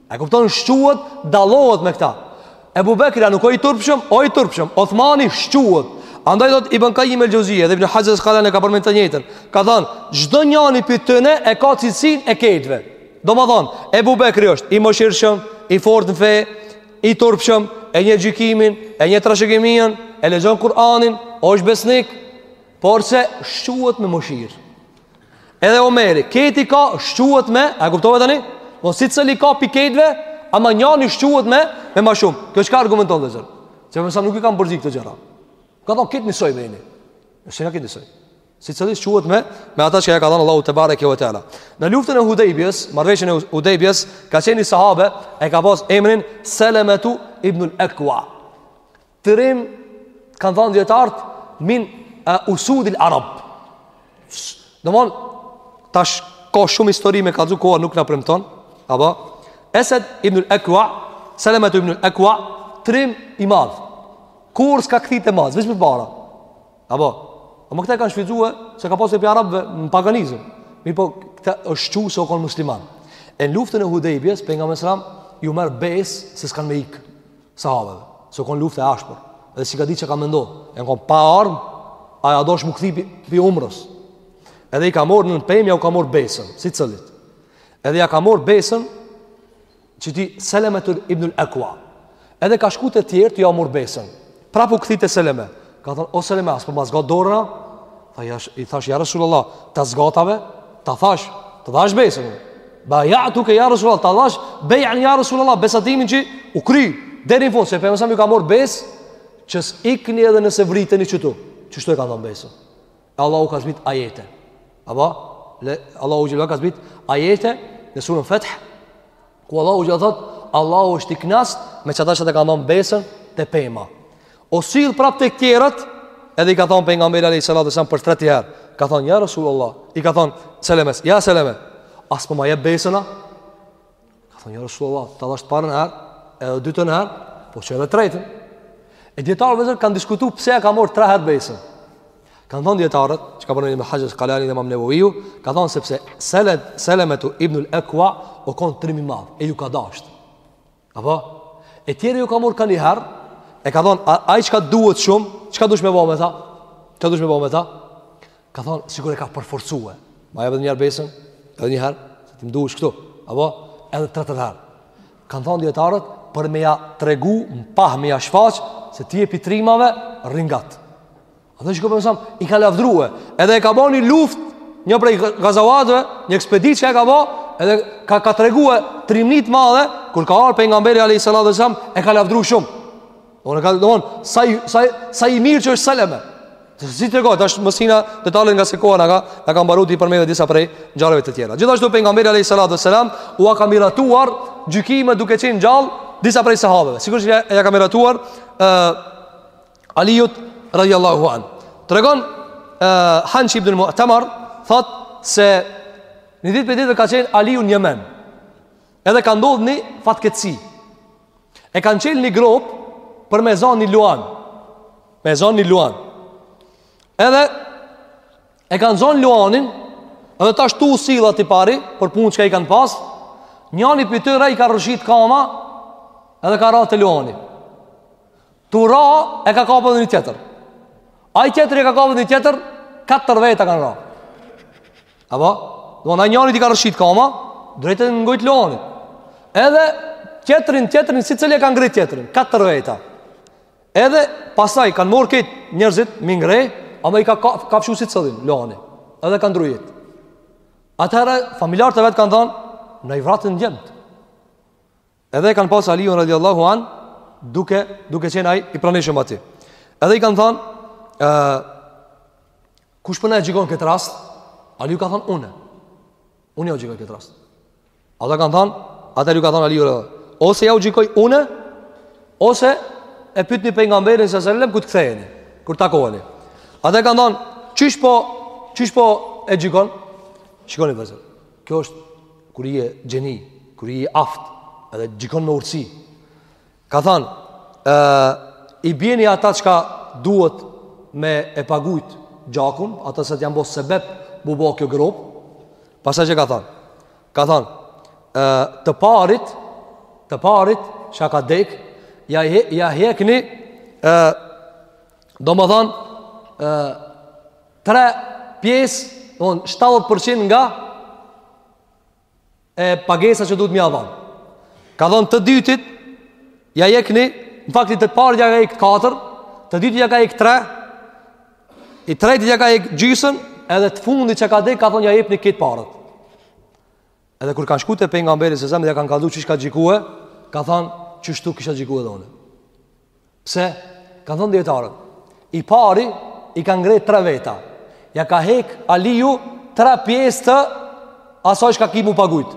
E kupton shquhet, dallohet me këta. Ebu Bekri, a nuk o i turpshëm? O i turpshëm. Othmani shquhet. Andaj thot Ibn Kajjim el-Xheuzije, dhe Ibn Haxher Askalani e ka përmend të njëjtën. Ka thanë, çdo njani pi tyne e ka cilësinë e krejtve. Domthon, Ebu Bekri është i mëshirshëm, i fortë në fe, i turpshëm, e njeh gjykimin, e njeh trashëgiminë, e lexon Kur'anin, është besnik, porse shquhet me mëshirë. Edhe Omeri, keti ka shquhet me, a kuptove tani? Po secili ka pi krejtve, ama njani shquhet me me ma shumë. Kjo çka argumenton dhe zot? Se më sa nuk i ka përzi këto gjana. Ka thonë këtë nisoj me ne. Është çka këtë nisoj. Secili shquhet me me ata që ja ka dhanë Allahu tebareke ve teala. Në luftën e Hudejbjes, marrëveshjen e Hudejbjes, ka qenë një sahabe e ka pas emrin Selemetu ibnul Ekua. Trim, kanë thanë dijetart, min usudil arab. Domethon, tash ka shumë histori me kallzu koha nuk na premton, apo, Esed ibnul Ekua, Selemetu ibnul Ekua, trim i madh, kurr s'u ka kthy te mbrapa, veç përpara, apo, ama këta e kanë shfrytzue, se ka pas epje arabëve në paganizëm, mirëpo këta është që se o konë musliman. E në luftën e Hudejbjes, pejgamberi s.a. selam ju merr besë se s'kanë me ikë. sahabeve. Se u konë luftë e ashpër. Edhe s'i ka dit çka mendo. Jan konë pa armë, a kan dasht m'u kthy pi, pi umrës. Edhe i ka morë nën pemë, ja u ka morë besën, secilit. Edhe ja ka morë besën qëtij Selemet ibnul Ekua. Edhe ka shku te tjerët tu ja morë besën. Prap u kthy te Seleme. Ka thonë, o Seleme, a s'po ma zgat dorën a, Tha, i thash ja Resulullah, ta zgata be, ta thash, ta dhash besën. Baja'tuke ja Resulullah, ta dhash bejën ja Resulullah, besatimin që u kry deri në fund se pejgamberi ka marr besë që s'ikni edhe nëse vriteni qëtu. Qështu e kanë dhanë besën. E Allahu ka zbrit ajete. Allahu azze ve xhel-le ka zbrit ajete në surën Fath Ku Allahu xhel-le thot, Allahu është i knaqt me qata që ta kanë dhonë besën te pema. O sill prap tek tjerët, edhe i ka thonë pejgamberi alejhi salatu ve selam për tretë herë. Ka thonë, ja Rasul Allah, i ka thonë, selemes, ja seleme, a s'po ma jep besën a? Ka thonë, ja Rasul Allah, ta dhash t'parën herë, edhe dytën herë, po qe edhe tretën. E dijetarët vetë kanë diskutu pse e ka morë tre herë besën. Kanë thënë dijetarët, çka Ibn Haxher Askalani dhe Imam Neveviu, ka thënë sepse Selet Selemetu ibn al-Aqwa u kon trim i madh e ju ka dashur. Apo e tjerë ju ka marr ka një herë, e ka thënë ai çka duhet shumë, çka dush me bo me ta? Çka dush me bo me ta? Ka thënë sikur e ka përforcuar. Ma jep edhe një herë besën, edhe një herë, se ti më duhesh këtu. Apo edhe tretën herë. Kanë thënë dijetarët për me ja tregu, mpah me ja shfaq se ti je pi trimave ringat. Edhe që Pejgamberi a.s. i ka lavdrue. Edhe e ka bo një luft, një prej gazavatve, një ekspedit që e ka bo, edhe ka, ka tregue trimni t'madhe, kur ka ardhë Pejgamberi a.s. e ka lavdru shumë. Dhe në ka të dohon, sa, sa, sa i mirë që është Seleme. Si tregohet, është mësina detalet ngase koha na ka, na ka mbaru t'i përmendim disa prej ngjarjeve të tjera. Gjithashtu Pejgamberi a.s. ua ka miratuar gjykimet duke qenë gjallë disa prej sahabeve. Sikur që e ka miratuar, Aliut radiallahu an Tregon uh, Hanesh ibn Mu'temir Thot se Një ditë për ditë ka qenë Aliu n'Jemen Edhe ka ndodhë një fatkeqësi E kanë çel një gropë Për me zonë një luan Me zonë një luan Edhe E kanë zonë luanin Edhe tash tu u sillë aty pari Për punë çka i kanë pas Njani prej tyre i ka rrëshit kama Edhe ka ra te luani Tu ra e ka kap edhe një tjetër. Ai tjetri e ka kap edhe një tjetër, katër veta kanë ra. Apo, domethënë njanit i ka rrëshit kama, drejtë në gojë t'luanit. Edhe tjetrin, tjetrin secili e ka ngreh tjetrin, katër veta. Edhe pastaj kanë marrë këta njerëzit m'i ngre, ama i ka ka, kafshu secilin luani. Edhe kanë drujt. Atëherë familjarët e vet kanë thënë, "Na i vratën djemt." Edhe e kanë pas Aliun radiallahu an Duke, duke qenë ai i pranishëm aty Edhe i kanë thanë uh, Kush po na e gjykon këtë rast Aliu ka thanë une Unë jau gjykoj këtë rast Ata kanë thanë Atëherë ju ka thanë Aliu radiallahu Ose jau gjykoj une Ose e pytni Pejgamberin s.a.s. kur të ktheheni Kur takoheni Ata kanë thanë Qysh po, qysh po e gjykon Shikoni vëllezër Kjo është kur je gjeni, kur je aft, edhe gjykon me urtësi. Ka thënë, ë i bjeni ata çka duhet me e pagujt gjakun, ata se janë bo sebeb m'u bo kjo grop. Pastaj që ka thënë, ka thënë, ë të parit, të parit çka ka dek, ja he, ja hekni ë domethënë ë Tre pjesë, domethënë 70% nga e pagesa që duhet me ia dhon. Ka thon të dytit, ja hekni, në fakt të parit ja ka hek 4, të dytit ja ka hek 3, i tretit ja ka hek gjysën, edhe të fundit që ka dek ka thon ja jepni krejt paret. Edhe kur kanë shku te pejgamberi alejhi selam ja kanë kallxu qysh ka gjykue, ka thënë qështu kisha gjyku edhe unë. Pse? Kanë thënë dijetarët. I pari i ka ngreh tre veta. Ja ka hek Aliju tre pjesë të asaj shka ki me pagujt.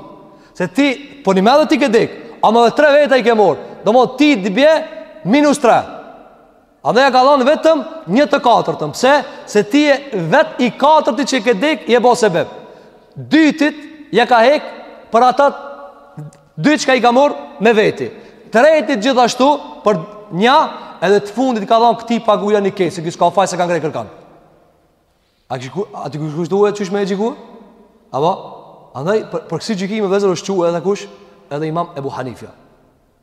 Se ti, po nime edhe ti ke dek, ama edhe tre veta i ke morë. Domethënë ti të bje minus tre. Edhe ja ka dhënë vetëm një të katërtën. Pse? Se ti e vet i katërti që i ke dek, je bo sebep. Dytit, ja ka hek për ata Dy çka i ka marr me veti. Tretit gjithashtu për një edhe të fundit ka dhënë këtij paguani krejt, se s'ka faj s'e ka ngreh kërkan. A ti ku a ti kush duhet qysh me gjyku? Apo andaj për, për kësi gjykime vllezër o shqu edhe kush? Edhe Imam Ebu Hanifja.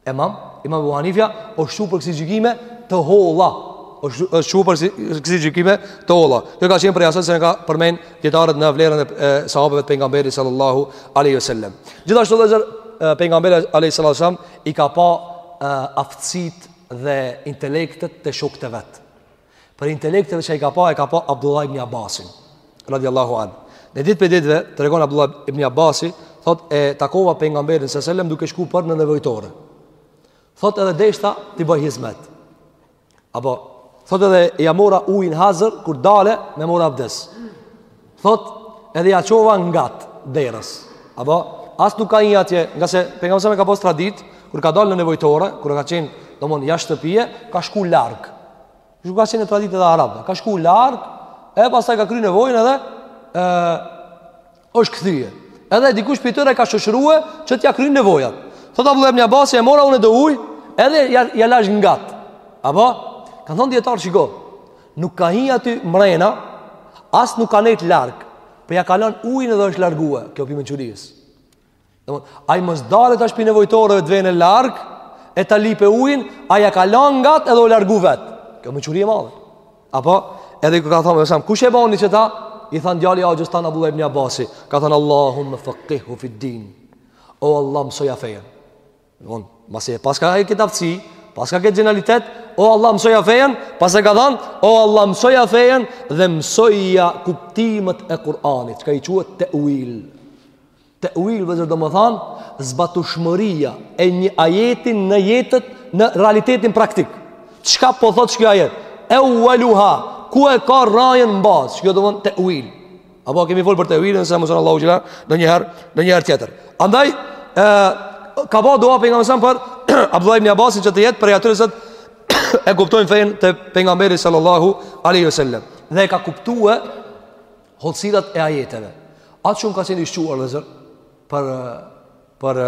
Imam Imam Ebu Hanifja o shqu për kësi gjykime të holla. O shqu për kësi gjykime të holla. Kjo ka qenë prej asaj se na ka përmen Dijetarët në vlerën e sahabeve të pejgamberit sallallahu alaihi wasallam. Gjithashtu vllezër pejgamberi alaihi salatu wasallam i ka pa aftësitë dhe intelektet të shokëve të vet. Prej intelekteve që i ka pa e ka pa Abdullah ibn Abbasin radiallahu anhu. Një ditë prej ditëve, tregon Abdullah ibn Abbasi, thot e takova pejgamberin alaihi selam duke shku për në nevojtore. Thot edhe deshta t'i bëj hizmet. Apo, thot edhe ja mora ujin hazër, kur dale me marr abdes. Thot edhe ja çova ngat derës. Apo, as nuk ka hi atje, ngase pejgamberi alejhi selam e ka pas traditë, kur ka dalë në nevojtore, kur ka qenë, domethon, jashtë shtëpie, ka shku larg. Kjo ka qenë traditë edhe e arabëve, ka shku larg, e pastaj ka kry nevojnë edhe, e, është kthye. Edhe dikush prej tyre e ka shoqërue që t'ia kryjnë nevojat. Thot Abdullah ibn Abbas, e mora unë do uj, edhe ja, ja lash ngat. Apo? Kanë thonë dijetarët shiko, nuk ka hi aty mrena, as nuk ka nejtë larg, por po ja ka lon ujin edhe është largue, kjo prej mençurisë. Ai mos dale tash pi nevojtore e të ven larg e ta lipe ujin, ai ja ka lënë ngat edhe u largu vet. Kjo mençuri e madhe. Apo edhe ka thënë alejhi selam, kush e bani qeta? I than djali i axhës tan Abdullah ibn Abbas. Ka thënë Allahumma faqihu fi din. O Allah mësoja fenë. Von, masi e paska ai këtë aftësi, paska këtë gjenialitet, o Allah mësoja fejen, pasi e ka thënë, o Allah mësoja fejen dhe mësoja kuptimet e Kur'anit, çka i quhet teuil. Teuil vllezër do të thon zbatushmëria e një ajeti në jetë në realitetin praktik. Çka po thotë ky ajet? Ewaluha, ku e ka rrajën n'bazë? Çka do të thon teuil? Apo kemi folë për teuilin nëse mundëson Allahu Xhela ndonjëherë, ndonjëherë tjetër. Andaj, e, ka ba dua Pejgamberi a.s. për Abdullah ibn Abbasin që të jetë prej atyre që e kuptojnë fenë te Pejgamberi sallallahu aleyhi sallam. Dhe e ka kuptue hollësirat e ajeteve. Aq shumë ka qenë i shquar vllezër për për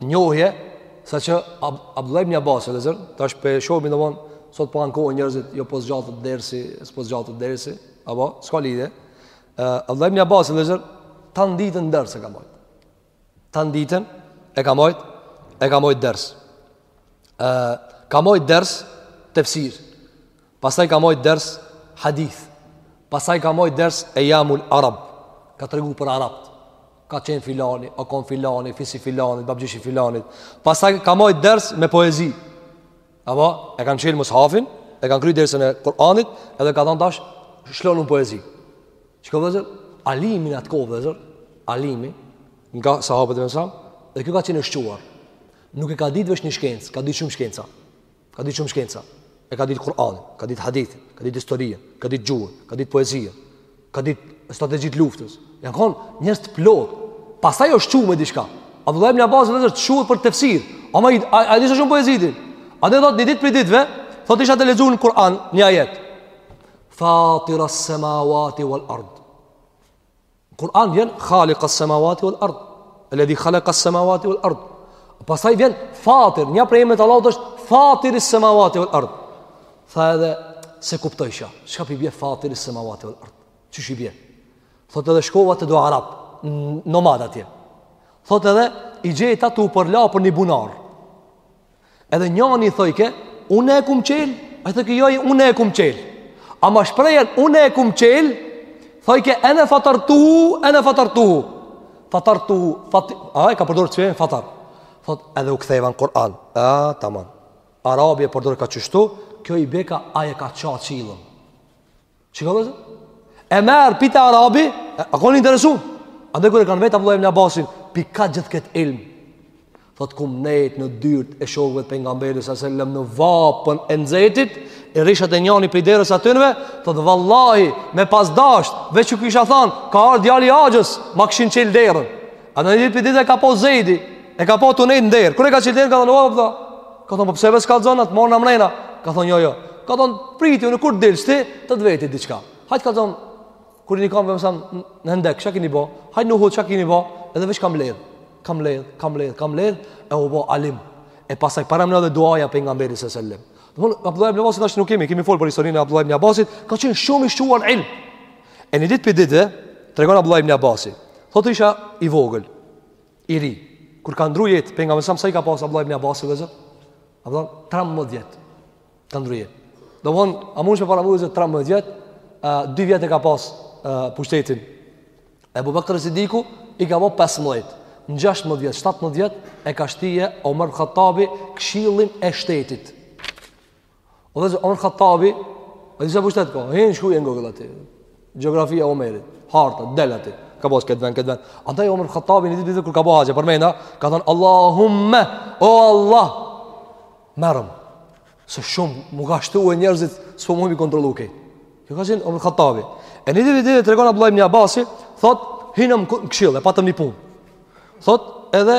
njohje saqë Abdullah ibn Abbasi vllezër, tash pe shohim dmth sot po ankohen njerëzit jo po zgjatet dersi, s'po zgjatet dersi, apo s'ka lidhje. Abdullah ibn Abbasi vllezër tan ditën ders e ka majt. Tan ditën e ka majt, e ka majt ders. Ë ka majt ders tefsir. Pastaj ka majt ders hadith. Pastaj ka majt ders ejamul arab. Ka tregu për arabt. Ka qenë filani, a kon filani, fisi i filanit, babgjyshi i filanit. Pastaj ka majt ders me poezi. Apo, e kanë mshel mushafin, e kanë kry dersin e Kur'anit, edhe ka thonë tash, lshonu n'poezi. Çka vllezër? Alimi në atë kohë vllezër, alimi, nga sahabët e mësëm, dhe kjo ka qenë e shquar. Nuk e ka ditë veç një shkencë, ka ditë shumë shkenca. Ka ditë shumë shkenca. E ka ditë Kur'anin, ka ditë hadithin, ka ditë historinë, ka ditë gjuhën, ka ditë poezinë, ka ditë strategjitë e luftës. Jan kon njerëz të plot. Pastaj është shqu me diçka. Abdullah ibn Abbas vllezër është shqu për tefsir. Ama ai di shumë poezi. Ai edhe thotë një ditë prej ditëve, thotë isha tu lexu n'Kur'an, një ajet. Fatir as-samawati wal-ard. Kur'an vjen Khaliq as-samawati wal ard, alladhi khalaqa as-samawati wal ard. Pastaj vjen Fatir, një prej emrave të Allahut është Fatir as-samawati wal ard. Tha edhe s'e kuptojsha, çka p'i bie Fatir as-samawati wal ard. Qysh i bie? Thotë edhe shkova te do arab, nomad atje. Thotë edhe i gjeta tu u përla për një bunar. Edhe njani thojke, unë e kum çel, ai thojke, jo, unë e kum çel. Ama shprejen, unë e kum qel, thoi ke, e në fatar tu, e në fatar tu. Fatar tu, fat, a e ka përdur të qenë, fatar. Thot, edhe u ktheva në Koran. A, tamam. Arabi e përdorka qështu, kjo i bika, ai e ka ça qiellin. Shiko vllezër. E merr pi te arabi, a kon i interesum. Andaj kur e kanë vetë Abdullah ibn Abbasin, pi kah gjithë këtë ilm. Thot kum nejtë në dyrt e shokëve të Pejgamberit a.s. në vapën e nxehtit, i rrisha te njani prej derës së atynve, thot vallahi me pas dasht, veç çu kisha thanë, ka ardhë djali i axhës, ma kishin çelë derën. A një ditë prej ditëve e ka pa Zejdi E ka pa tu nejtë në derë Kur e ka çelë derën ka thonë Uaf dhe Ka thonë po pse bre s'kallzon t'marrim mrena Ka thonë jo jo Ka thonë priti unë kur t'dilsh ti të të veti diçka Hajt ka thonë Kur jeni kanë me pejgamberin Në Hendek Ça kini bo Hajt në Uhud Ça kini bo Edhe veç ka mledh Ka mledh Ka mledh Ka mledh E u bo alim E pastaj paramendo dhe duaja e pejgamberit alejhi selam Domethonë Abdullah ibn Abbasi tash nuk kemi Kemi folë për historinë e Abdullah ibn Abbasit Ka qenë shumë i shquar n'ilm E një ditë prej ditëve, tregon Abdullah ibn Abasi, thotë isha i vogël, i ri, kur ka ndrru jetë pejgamberi alejhi selam, sa i ka pasë Abdullah ibn Abasi vllezër, Abdullah, 13 vjet, ka ndrru jetë. Domethonë, a mundsh me paramendu 13 vjet, 2 vjet e ka pasë pushtetin Ebu Bekër Sidiku, i ka bo 15, në 16 vjet, 17 vjet, e ka shti Omer Khattabi n'kshillin e shtetit. O vllezër, Omer Khattabi, a di sa pushtet ka, hin shkruje në Google aty, gjeografia e Omerit, harta del aty, ka pas këtë vend, këtë vend. Andaj Omer Khattabi një ditë prej ditëve kur ka bo haxh, për Mina, ka thënë, Allahumme, o Allah, merrëm, se shumë m'u kanë shtue njerëzit, s'po muj m'i kontrollu krejt. Ky ka qenë Omer Khattabi. E një ditë prej ditëve, tregon Abdullah ibn Abasi, thot, hinëm në këshill, e patëm një punë. Thot, edhe,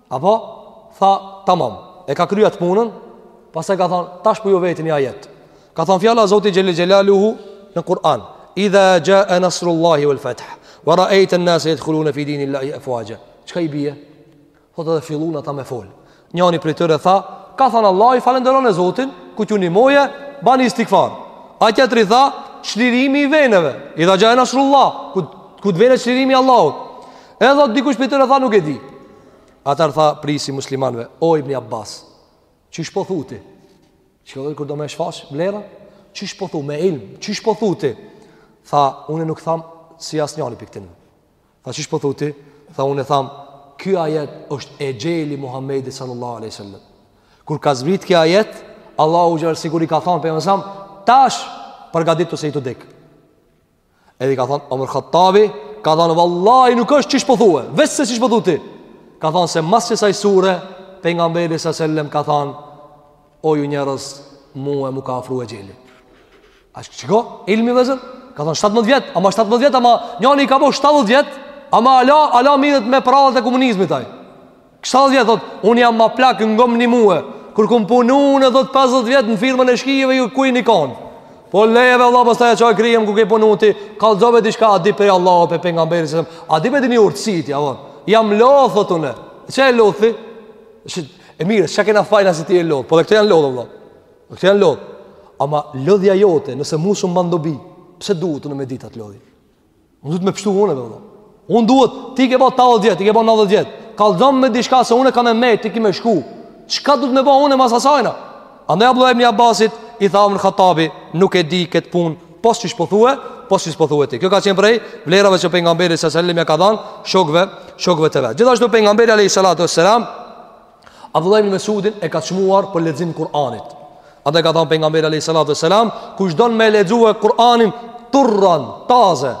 Apo, tha, tamam, e ka kry atë punën, pastaj ka thonë, tash po ju veti një ajet. Ka thonë fjala e Zotit xhelle xhelaluhu në Kur'an, idha xhae nasrullahi vel fet'h, ve raejten nase jed'hulune fi dinilahi efuaxha. Çka i bje? Thot edhe fillun ata me folë. Njani prej tyre tha, ka thonë Allahi falenderone Zotin, kur t'ju ndihmojë, bani istigfar. Ai tjetri tha, çlirimi i veneve, idha xhae nasrullahi, kur t'vjen çlirimi i Allahut. Edhe dikush prej tyre tha nuk e di Atëher tha prisi i muslimanve O ibn Abbas Qysh po thu ti Çka dhe kur do me u shfaq vlera Qysh po thu ti me ilm Qysh po thu ti Tha unë nuk tham si asnjani prej këtynve Tha qysh po thu ti Tha unë tham Ky ajet është exheli i Muhammedit sallallahu aleyhi sallam Kur ka zbrit ky ajet Allahu xhelle sikur i ka than pejgamberit alejhi selam Tash përgaditu se je tu dek Edhe i ka thonë Omer Khattabi, ka thonë vallahi nuk është qysh po thue, veç se qysh po thu ti. Ka thonë se mas qesaj sure, pejgamberi alejhi selam ka thonë o ju njerëz, mua m'u ka afru exheli. A shiko, ilmi vllezër, ka thonë 17 vjet, ama 17 vjet, ama njëri i ka bo 70 vjet, ama hala hala mirret me prrallat e komunizmit ai. Kësa vjet, thot, unë jam ma plak ngomni mue, kur kom punu unë, thot, 50 vjet në firmën e shkijeve ju ku jeni kanë. Po leje bre, vlla, pas ta e qaj krijem ku ke punu ti, kallzo a di diçka, a di prej Allah, prej pejgamberit alejhi selam, a di me di një urtësi ti, a von, jam lodhë, thot, unë, çka je lodhë ti? E mirë, çka kena faj na se ti je lodhë, po edhe këta janë lodhë, vlla, edhe këta janë lodhë, ama lodhja jote, nëse mu s'um ban dobi, pse duhet unë me ditë atë lodhë? Unë duhet me pështu unë vëlla. Unë duhet, ti i ke bo 80 vjetë, ti i ke bo 90 vjetë. Kallzomë diçka se unë kam me metë, ti ki me shku. Çka duhet me bo unë mas asajna? Andaj Abdullah ibn Abbasit i tha Omar Khattabi, nuk e di këtë punë, pos çish po thue, pos çish po thue ti. Kjo ka qenë prej vlerave që pejgamberi sa selem ja ka dhënë shokëve, shokëve të vet. Gjithashtu pejgamberi alayhi salatu wassalam Abdullah ibn Mesudin e ka çmuar për lexim Kur'anit. Andaj ka thënë pejgamberi alayhi salatu wasalam, kush don me lexue Kur'anin turran, taze,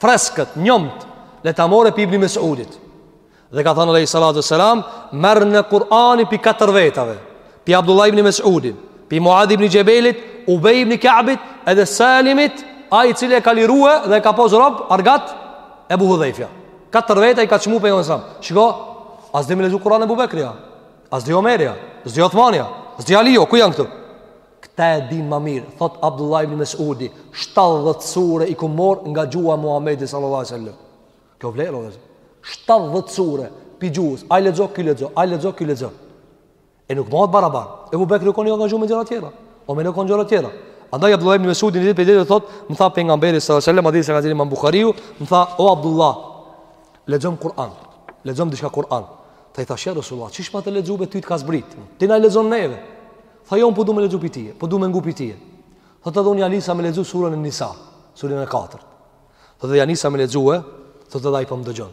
freskët, njomt, le ta morë pi ibn Mesudit. Dhe ka thënë alayhi salatu wasalam, merrne Kur'anin pi katër vetave, pi Abdullah ibn Mesudin, pi Muad ibn Jabelit, Ubay ibn Ka'bit, edhe Salimit, ai i cili e ka lirue dhe e ka pas rob argat Ebu Hudhejfja. Katër veta i ka çmu pejgamberi sa. Shiko, a s'di me lexu Kur'an Ebu Bekri, a s'di Omeri, a s'di Othmani, a s'di Aliu, ku janë këtu? Këta e din më mirë, thot Abdullah ibn Mesudi, 70 sure i kum mor nga gjuha e Muhamedit sallallahu alaihi wasallam. Kjo vlerë. 70 sure pi gjuhës. Ai lexo, ky lexo, ai lexo, ky lexo. E nuk matet barabar. Ebu Bekri u konë i angazhum n'gjëra tjera. Omeri u konë n'gjëra tjera. Andaj Abdullah ibn Mesudi një ditë prej ditëve thot, më tha pejgamberi sa selem, hadithin e ka sjell Imam Bukhariu, më tha, o Abdullah, lexomë Kur'an, lexomë diçka Kur'an. Tha i thashë ja Resulullah, çish me ta lexu be ty të ka zbrit, ti na lexon neve. Tha jo, po du me lexu pi teje, po du me ngu pi teje. Tha dhe unë ja nisa me lexu surën en-Nisa, surën e 4. Tha dhe ja nisa me lexu e, tha edhe ai po më dëgjon.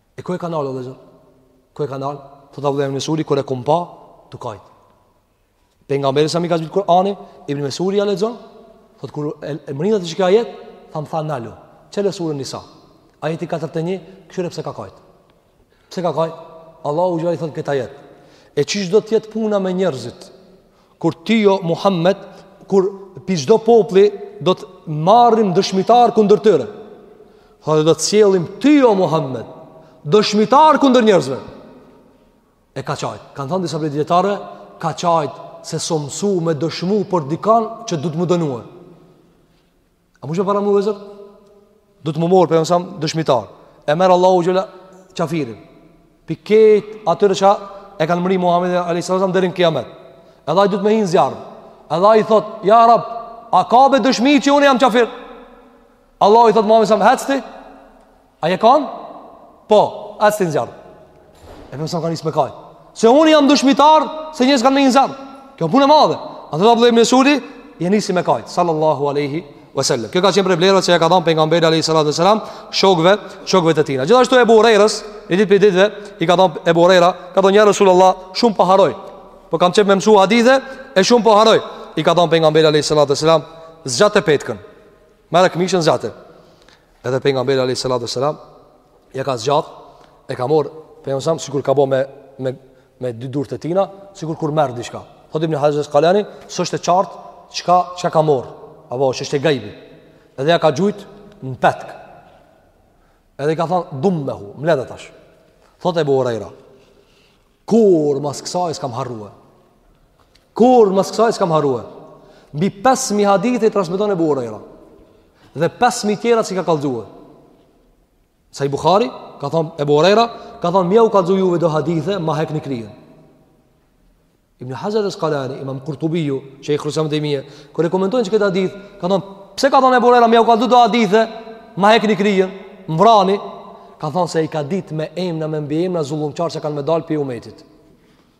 E ku e ka nal vëllazër? Ku e ka nal? Thotë Abdullah ibn Mesudi kur e kum pa, tu kajt. Pejgamberit sam i ka zbritur Kur'ani, Ibn Mesudi ja lexon. Thotë kur e, e mrina te qiky ajet, tha m'tha nalu. Çelë surën Nisa. Ajeti 41, kqyre pse ka kajt. Pse ka kajt? Allahu xhelle thotë këtë ajet. E çish do të jetë puna me njerëzit? Kur ty o Muhammed, kur pi çdo populli do të marrim dëshmitar kundër tyre. E do të sjellim ty o Muhammed, dëshmitar kundër njerëzve. E ka qajt. Kan thënë disa prej dijetarëve, ka qajt se s'o mësu me dëshmu për dikan që duhet me u dënue. A munesh me paramendu vëllazër? Duhet m'u mor pejgamberi sam dëshmitar. E merr Allahu xhelle kafirin. Pi krejt atyre që e kanë mri Muhamedin alayhis salam deri në kiamet. Edhe ai duhet me hi n'zjarr. Edhe ai thot, "Ya Rab, a ka be dëshmi që unë jam kafir?" Allahu i thot Muhamedit sam, hec ti? A je kanë? Po, hec ti në zjarr. E pejgamberi sam ka nisë me kaj. Se unë jam dëshmitar, se njerëz kanë me hi në zjarr. Kjo punë e madhe. Thotë Abdullah ibn Mesudi, ja nisi me kaj. Sallallahu aleyhi wa sallam. Kjo ka qenë prej vlerave që ja ka dhanë pejgamberi aleyhi sallatu wa sallam, shokve, shokve të tina. Gjithashtu Ebu Hurejrës, një ditë prej ditëve, i ka thanë Ebu Hurejra, ka thanë ja Rasulullah, shumë po harroj. Po kam qef me mësu hadithe, e shumë po harroj. I ka thanë pejgamberi aleyhi sallatu wa sallam, zgjate petkën. Merre këmishën zgjate. Edhe pejgamberi alayhi salatu selam ja ka zgjat e ka marr pejgamberi sikur ka bë me me me dy durt e tina, sikur kur merr diçka. Thotë Ibn Haxher Askalani, s'është e qartë çka çka ka marr. Apo është e gajbi. Edhe ja ka gjujt në petk. Edhe i ka thënë dummehu, mbledhe tash. Thotë Ebu Hurejra. Kurrë mas kësaj s'kam harrue. Kurrë mas kësaj s'kam harrue. Mbi 5.000 hadithe i transmeton Ebu Hurejra. Dhe 5.000 tjera s'i ka kallzue. Sahih Buhari, ka thonë Ebu Hurejra, ka thonë me jau kallzu juve do hadithe, ma hekni kryen. Ibn Haxher Askalani, imam Kurtubiu, shejhul islam Tejmije, kur e komentojnë qëkëtë hadith, ka thonë, pse ka thonë Ebu Hurejra, me jau kallzu do hadithe, ma hekni kryen, m'vrani, ka thonë se i ka ditë me emna me mbiemna zullumqarë që kanë me dalë pi umetit.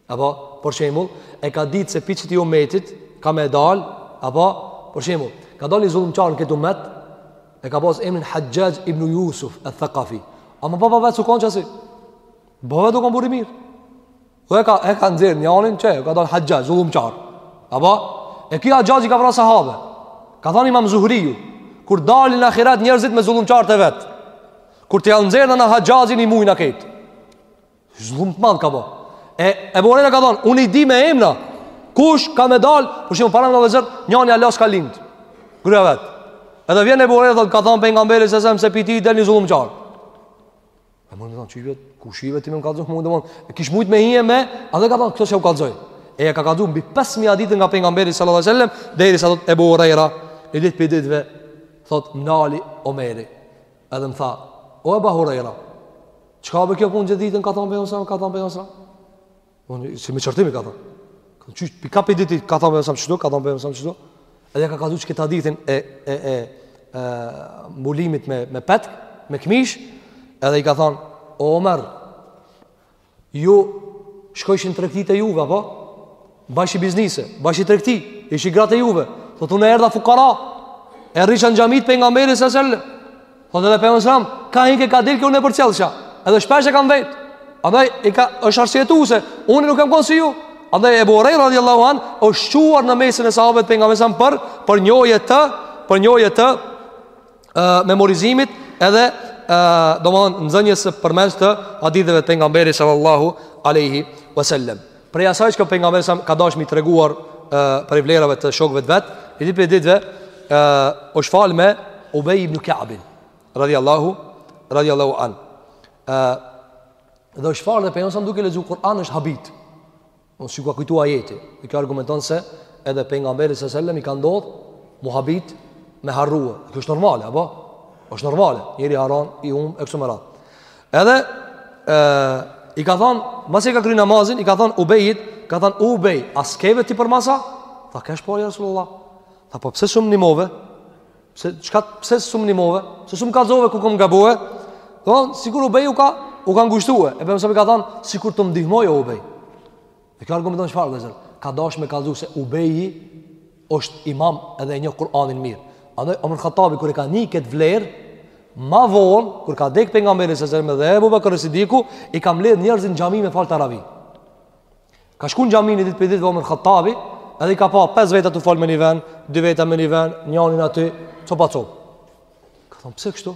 Apo, për shemull, e ka ditë se pi qëtij umetit ka me dalë, apo, për shemull, ka dalë ni zullumqar në këtë umet, e ka pas emnin Haxhaxh ibn Jusuf e Thekafi. Ama baba i vet s'u konë qësi. Baba i vet u konë burrë i mirë. Po e ka e ka nxjerr njanin çe, ka dal Haxhaxhi zullumçar. Apo e ky haxhaxhi ka vrasë sahabe. Ka thënë Imam Zuhriu, kur dalin në ahiret njerëzit me zullumçarët e vet. Kur t'ja nxjerrim na Haxhaxhin i mujna krejt. Zullum të madh ka bë. E Ebu Hurejra ka thënë, unë i di me emra. Kush ka me dal, për shembull paramendo vet, njëri hala s'ka lind gruaja vet. Edhe vjen Ebu Hurejra thotë ka thënë pejgamberi sallallahu alajhi wasallam pi ti del një zullumçar. A mund të thonë çish vet kush je ve ti me m'kallxu mund të thonë e kish mujt me hi e me, andaj ka thonë këto s'jau kallxoj. E ja ka kallxu mbi 5000 hadithe nga pejgamberi sallallahu alajhi wasallam derisa thot Ebu Hurejra, ni ditë pi ditëve thot m'nali Omeri. Edhe më tha, o Ebu Hurejra, çka be kjo punë gjithë ditën ka thonë pejgamberi sallallahu alajhi wasallam, ka thonë pejgamberi sallallahu alajhi wasallam. Unë si me qortim i ka thënë. Ka çu pi ka pe di ti ka thënë pejgamberi qështu ka thënë pejgamberi qështu. Edhe i ka kallzu këtë hadithin e e e e mbulimit me me petk, me këmish, edhe i ka thënë O Omer, ju shkojshi n'tregti t'juve apo? Bajshi biznise, bajshi tregti, kishi gratë e juve. Thotë unë erdha fukara. E rrisha n'xhami t'pejgamberit sallallahu alajhi wasallam. Po dhe për mësram, ka një ke ka dilë kërë në për qëllësha Edhe shpesh e kam vetë Andaj, i ka është arsjetu se Unë nuk kam konë si ju Andaj, e borrej radiallahu an është quar në mesin e sahabet për nga mesam për Për njoje të Për njoje të uh, Memorizimit edhe uh, Do më dhënë në zënjës për mes të Adidheve të nga mberi sallallahu Alehi wasallam. Prej asaj çka pejgamberi sa ka dasht me i treguar prej vlerave të shokëve të vet, ni ditë prej ditëve osht fal me Ubej ibn Ka'bin radhiyallahu radhiyallahu an. Edhe osht fal dhe pejgamberi sa duke lexuar Kur'an është habit. S'iu ka kujtu ajeti, e kjo argumenton se edhe pejgamberit sa selam i ka ndodh m'u habit, me harru. Kjo është normale, apo? Është normale. Njeri harron, i humb e kështu me radhë. Edhe e, i ka thonë, masi e ka kry namazin, i ka thonë Ubejit, ka thonë Ubej, a s'keve ti përmas? Tha, kesh po, ja Rasulullah. Tha, po pse s'um nimove? Pse çka pse s'um nimove? Pse s'um kallzove ku kom gabue? Don, sikur Ubej u ka, u ka ngushtuar. E pejgamberi sa i ka thon, sikur t'më ndihmoje, o Ubej. Dhe kjo argumenton çfarë vëllazër? Ka dasht me kallzu se Ubeji është imam edhe e njeh Kur'anin mirë. Andaj Omer Hatabi kur e ka ni këtë vlerë, ma vonë kur ka dek pejgamberi sa selam edhe Ebu Bekër Sidiku i ka mbledh njerëzit në xhami me fal taravi. Ka shkuar në xhami një ditë prej ditëve Omer Hatabi, edhe i ka pa pesë veta tu fal me një vend, dy veta me një vend, njanin aty, copa cop. Ka thonë pse kështu?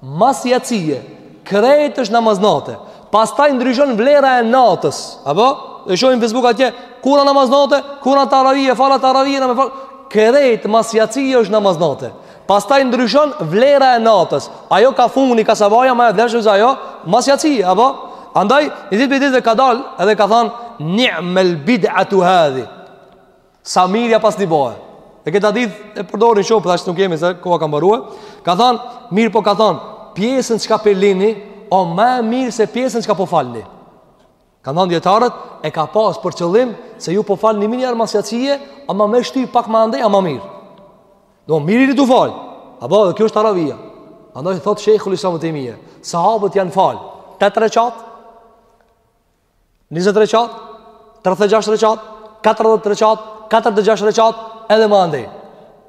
Mas jacije, krejt është namaz nate. Pastaj ndryshon vlera e natës. Apo? E shohim në Facebook atje, kur a namaz nate, kur a taravije, fala taravije, na me fal... Krejt, mas jacije është namaz nate. Pastaj ndryshon vlera e natës. Ajo ka funi, ka sabaja, ma e vlefshme se ajo, mas jacije, apo? Andaj, një ditë prej ditëve ka dalë, edhe ka thanë, ni'mel bid'atu hadhi. Sa mirë ja pasni bo. E këtë hadith e përdorin shumë, por tash nuk jemi se koha ka mbarue. Ka thonë, mirëpo ka thonë, pjesën çka p'e lini, o ma e mirë se pjesën çka po falni. Kanë thonë dijetarët, e ka pas për qëllim, se ju po falni menjëherë mas jacije, ama me shty pak ma andej, a ma mirë. Do, mirë i një të falë. Apo, dhe kjo është taravija. Andaj, thotë shejhul islam Tejmije, sahabët janë falë, tetë rekatë, 20 rekat, 36 rekat, 40 rekat, 46 rekat, edhe më andej.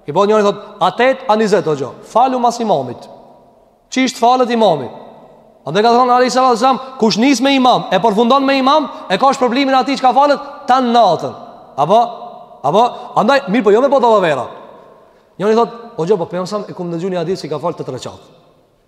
E po njëri thot, a 8, a 20, hoxho, falu mas imamit. Qysh të falet imami? Andaj ka thonë, alejhi salatu ve selam, kush nis me imam, e përfundon me imam, e ka shpërblimin e atij çka falet tanë natën. Apo, apo, andaj, mirëpo, jo me po të vëvera. Njëri thot, hoxho, po pejgamberi sa, e kom dëgju ni hadith që i ka fal 8 rekat.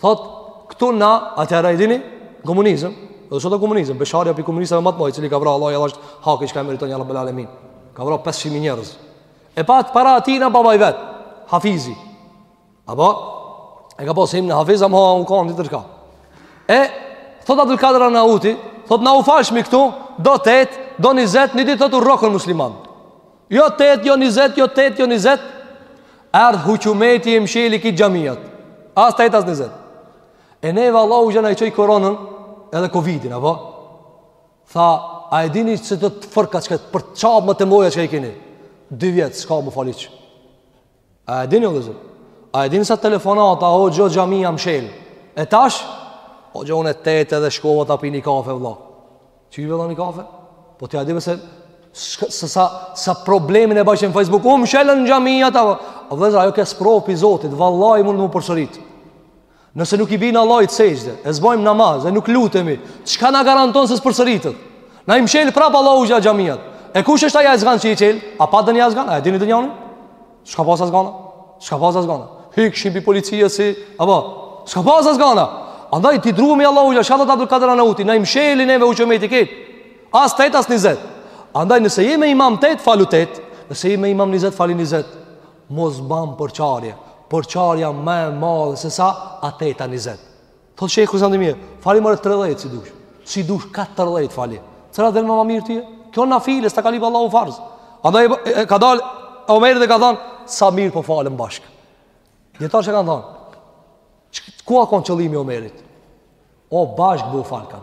Thot, këtu na, atëherë e dini, komunizm, dhe sot e komunizm, Besharja prej komunistave ma të mdhoj, i cili ka vra, Allahu ja dhashtë hakin çka e meriton, ja Rabbel alemin. Ka vra 500 mijë njerëz. E pat para tina babai vet, Hafizi. Apo, e ka pas emnin Hafiz, ama u kanë tjetër çka. E, thot Abdulkadër Arnauti, thot na u falshmi këtu, do 8, do 20, një ditë thot u rrokën musliman. Jo tetë, jo njëzet, jo tetë, jo njëzet Erdh hyqymeti i msheli krejt xhamiat As tetë, as njëzet E neve Allahu xh. na i çoi koronën Edhe Covidin, apo? Tha, a e dini që të të fërka që këtë Për qabë më të mboja çka i kini Dy vjet, s'ka me fal hiç A e dini o vëzër? A e dini sa telefonata, hoxho xhamija mshel? E tash, hoxho unë tetë edhe shkova ta pi një kafe, vla. Si vlla një kafe? Po ti a e di be se, se sa, sa problemin e bajshin n'Facebook, u mshelën xhamiat, o vllezër, ajo ke sprovë pi Zotit, vallahi mund m'u përsërit. Nëse nuk i bijmë Allahit sexhde, e s'bojmë namaz, e nuk lutemi, çka na garanton se s'përsëritet? Na i mshel prapë Allahu xh. xhamiat. E kush është ai azgan që i çel? A pa ndonjë azgan? A e dini ndonjanin? S'ka pas azgan. S'ka pas azgan. Hikshi pi policia si... Apo? S'ka pas azgan. Andaj t'i druhemi Allahut xh., shka thotë Abdulkadër Arnauti, na i msheli neve u që me i të ketë. As tetë, as njëzet. Andaj nëse je me imam tetë, falu tetë. Nëse je me imam njëzet, fali njëzet. mos ban përçarje, përçarja ma e madhe se sa, a tetë a nizet. Thotë shekhu sa në mirë, fali more tridhjetë si dush, si dush katërdhjetë fali. Cila t'del ma mirë tyje? Kjo nafile, s'ta ka lyp Allahu farz. Andaj ka dalë Omeri dhe ka thonë, sa mirë po falen bashkë. Dijetarët ç'kanë thonë, ku a konë qëllimi i Omerit? O bashkë po u falkan.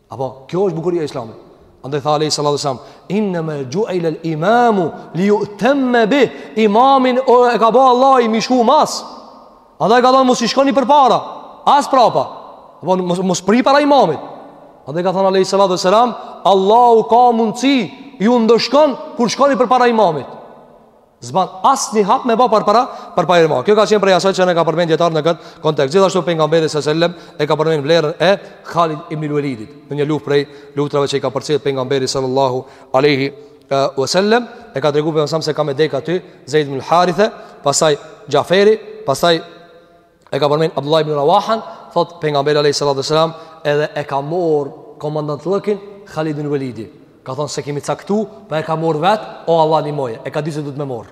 Apo, kjo është bukuria islamit. Andaj tha alejhi salatu ve selam, innema xhuile el-imamu li jutemme bihi, imamin o, e ka ba Allahu me i shku mas. Andaj ka thonë, mos i shkoni përpara, as prapa. Apo, mos, mos pri para imamit. Andaj ka thonë alejhi salatu ve selam, Allahu ka mundësi, ju ndëshkon, kur shkoni përpara imamit. S'ban asnjë hap me bë përpara për pa irma. Kjo ka qenë prej asaj që ne ka përmend dijetar në këtë kontekst. Gjithashtu pejgamberi sa selam e ka përmend vlerën e Khalid ibn al-Walidit në një luftë prej luftërave që i ka përcjell pejgamberi sallallahu alaihi wasallam e ka treguar pejgamberi se ka me dek aty Zeid ibn al-Harithe, pastaj Jaferi, pastaj e ka përmend Abdullah ibn Rawahan, thot pejgamberi alayhi salatu wasalam edhe e ka marr komandantllëkin Khalid ibn Walidi. Ka thon s'e kemi caktu, po e ka marr vet, o Allah nimoje, e ka dit se duhet me marr.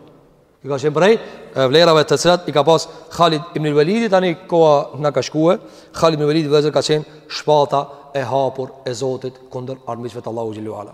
Kjo ka qenë prej vlerave të cilat i ka pas Khalid ibn Walidi tani koha na ka shkuar. Khalid ibn Walidi vllezër ka qenë shpata e hapur e Zotit kundër armiqve të Allahu xhele ve ala.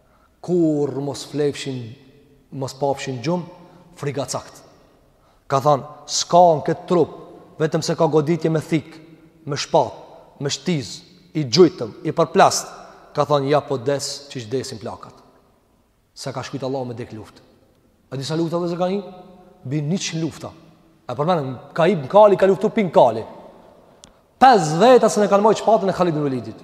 kurrë mos flejfshin, mos pafshin gjumë, frigacakt. Ka thanë, s'ka në këtë trup, vetëm se ka goditje me thikë, me shpatë, me shtizë, i gjujtëm, i përplastë, ka thanë, ja po des, qysh desin plakat. S'e ka shkrujt Allahu me dek n'luftë. A di sa lufta dhe zë ka hi? Bi njëqind lufta. E përmendëm, ka hyp n'kali, ka luftu pi n'kali. Pesë veta s'e kanë majt shpatën e Khalid ibn Velidit.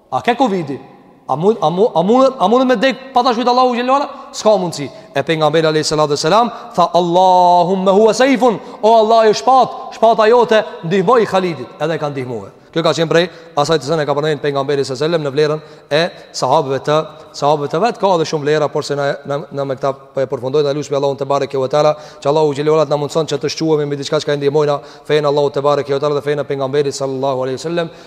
A ke Covid? A mund a mund a mund a mund me dek pa dasht Allahu xhelala? S'ka mundsi. E pejgamberi alayhi salatu selam tha Allahumma huwa sayfun. O Allah ë shpat, shpata jote ndihmoj Khalidit, edhe e ka ndihmue. Kjo ka qenë prej asaj çka ne na ka përmend pejgamberi sallallahu alajhi wasallam në vlerën e sahabëve të sahabëve të vet, ka edhe shumë vlera, porse na na, na me këta po e përfundojmë dhe lusim Allahun te bareke ve teala, që Allahu xhelalu ala na mundsoftë që të shquhemi me diçka çka e ndihmojmë fenë e Allahut te bareke ve teala dhe fenë e pejgamberit sallallahu alajhi wasallam.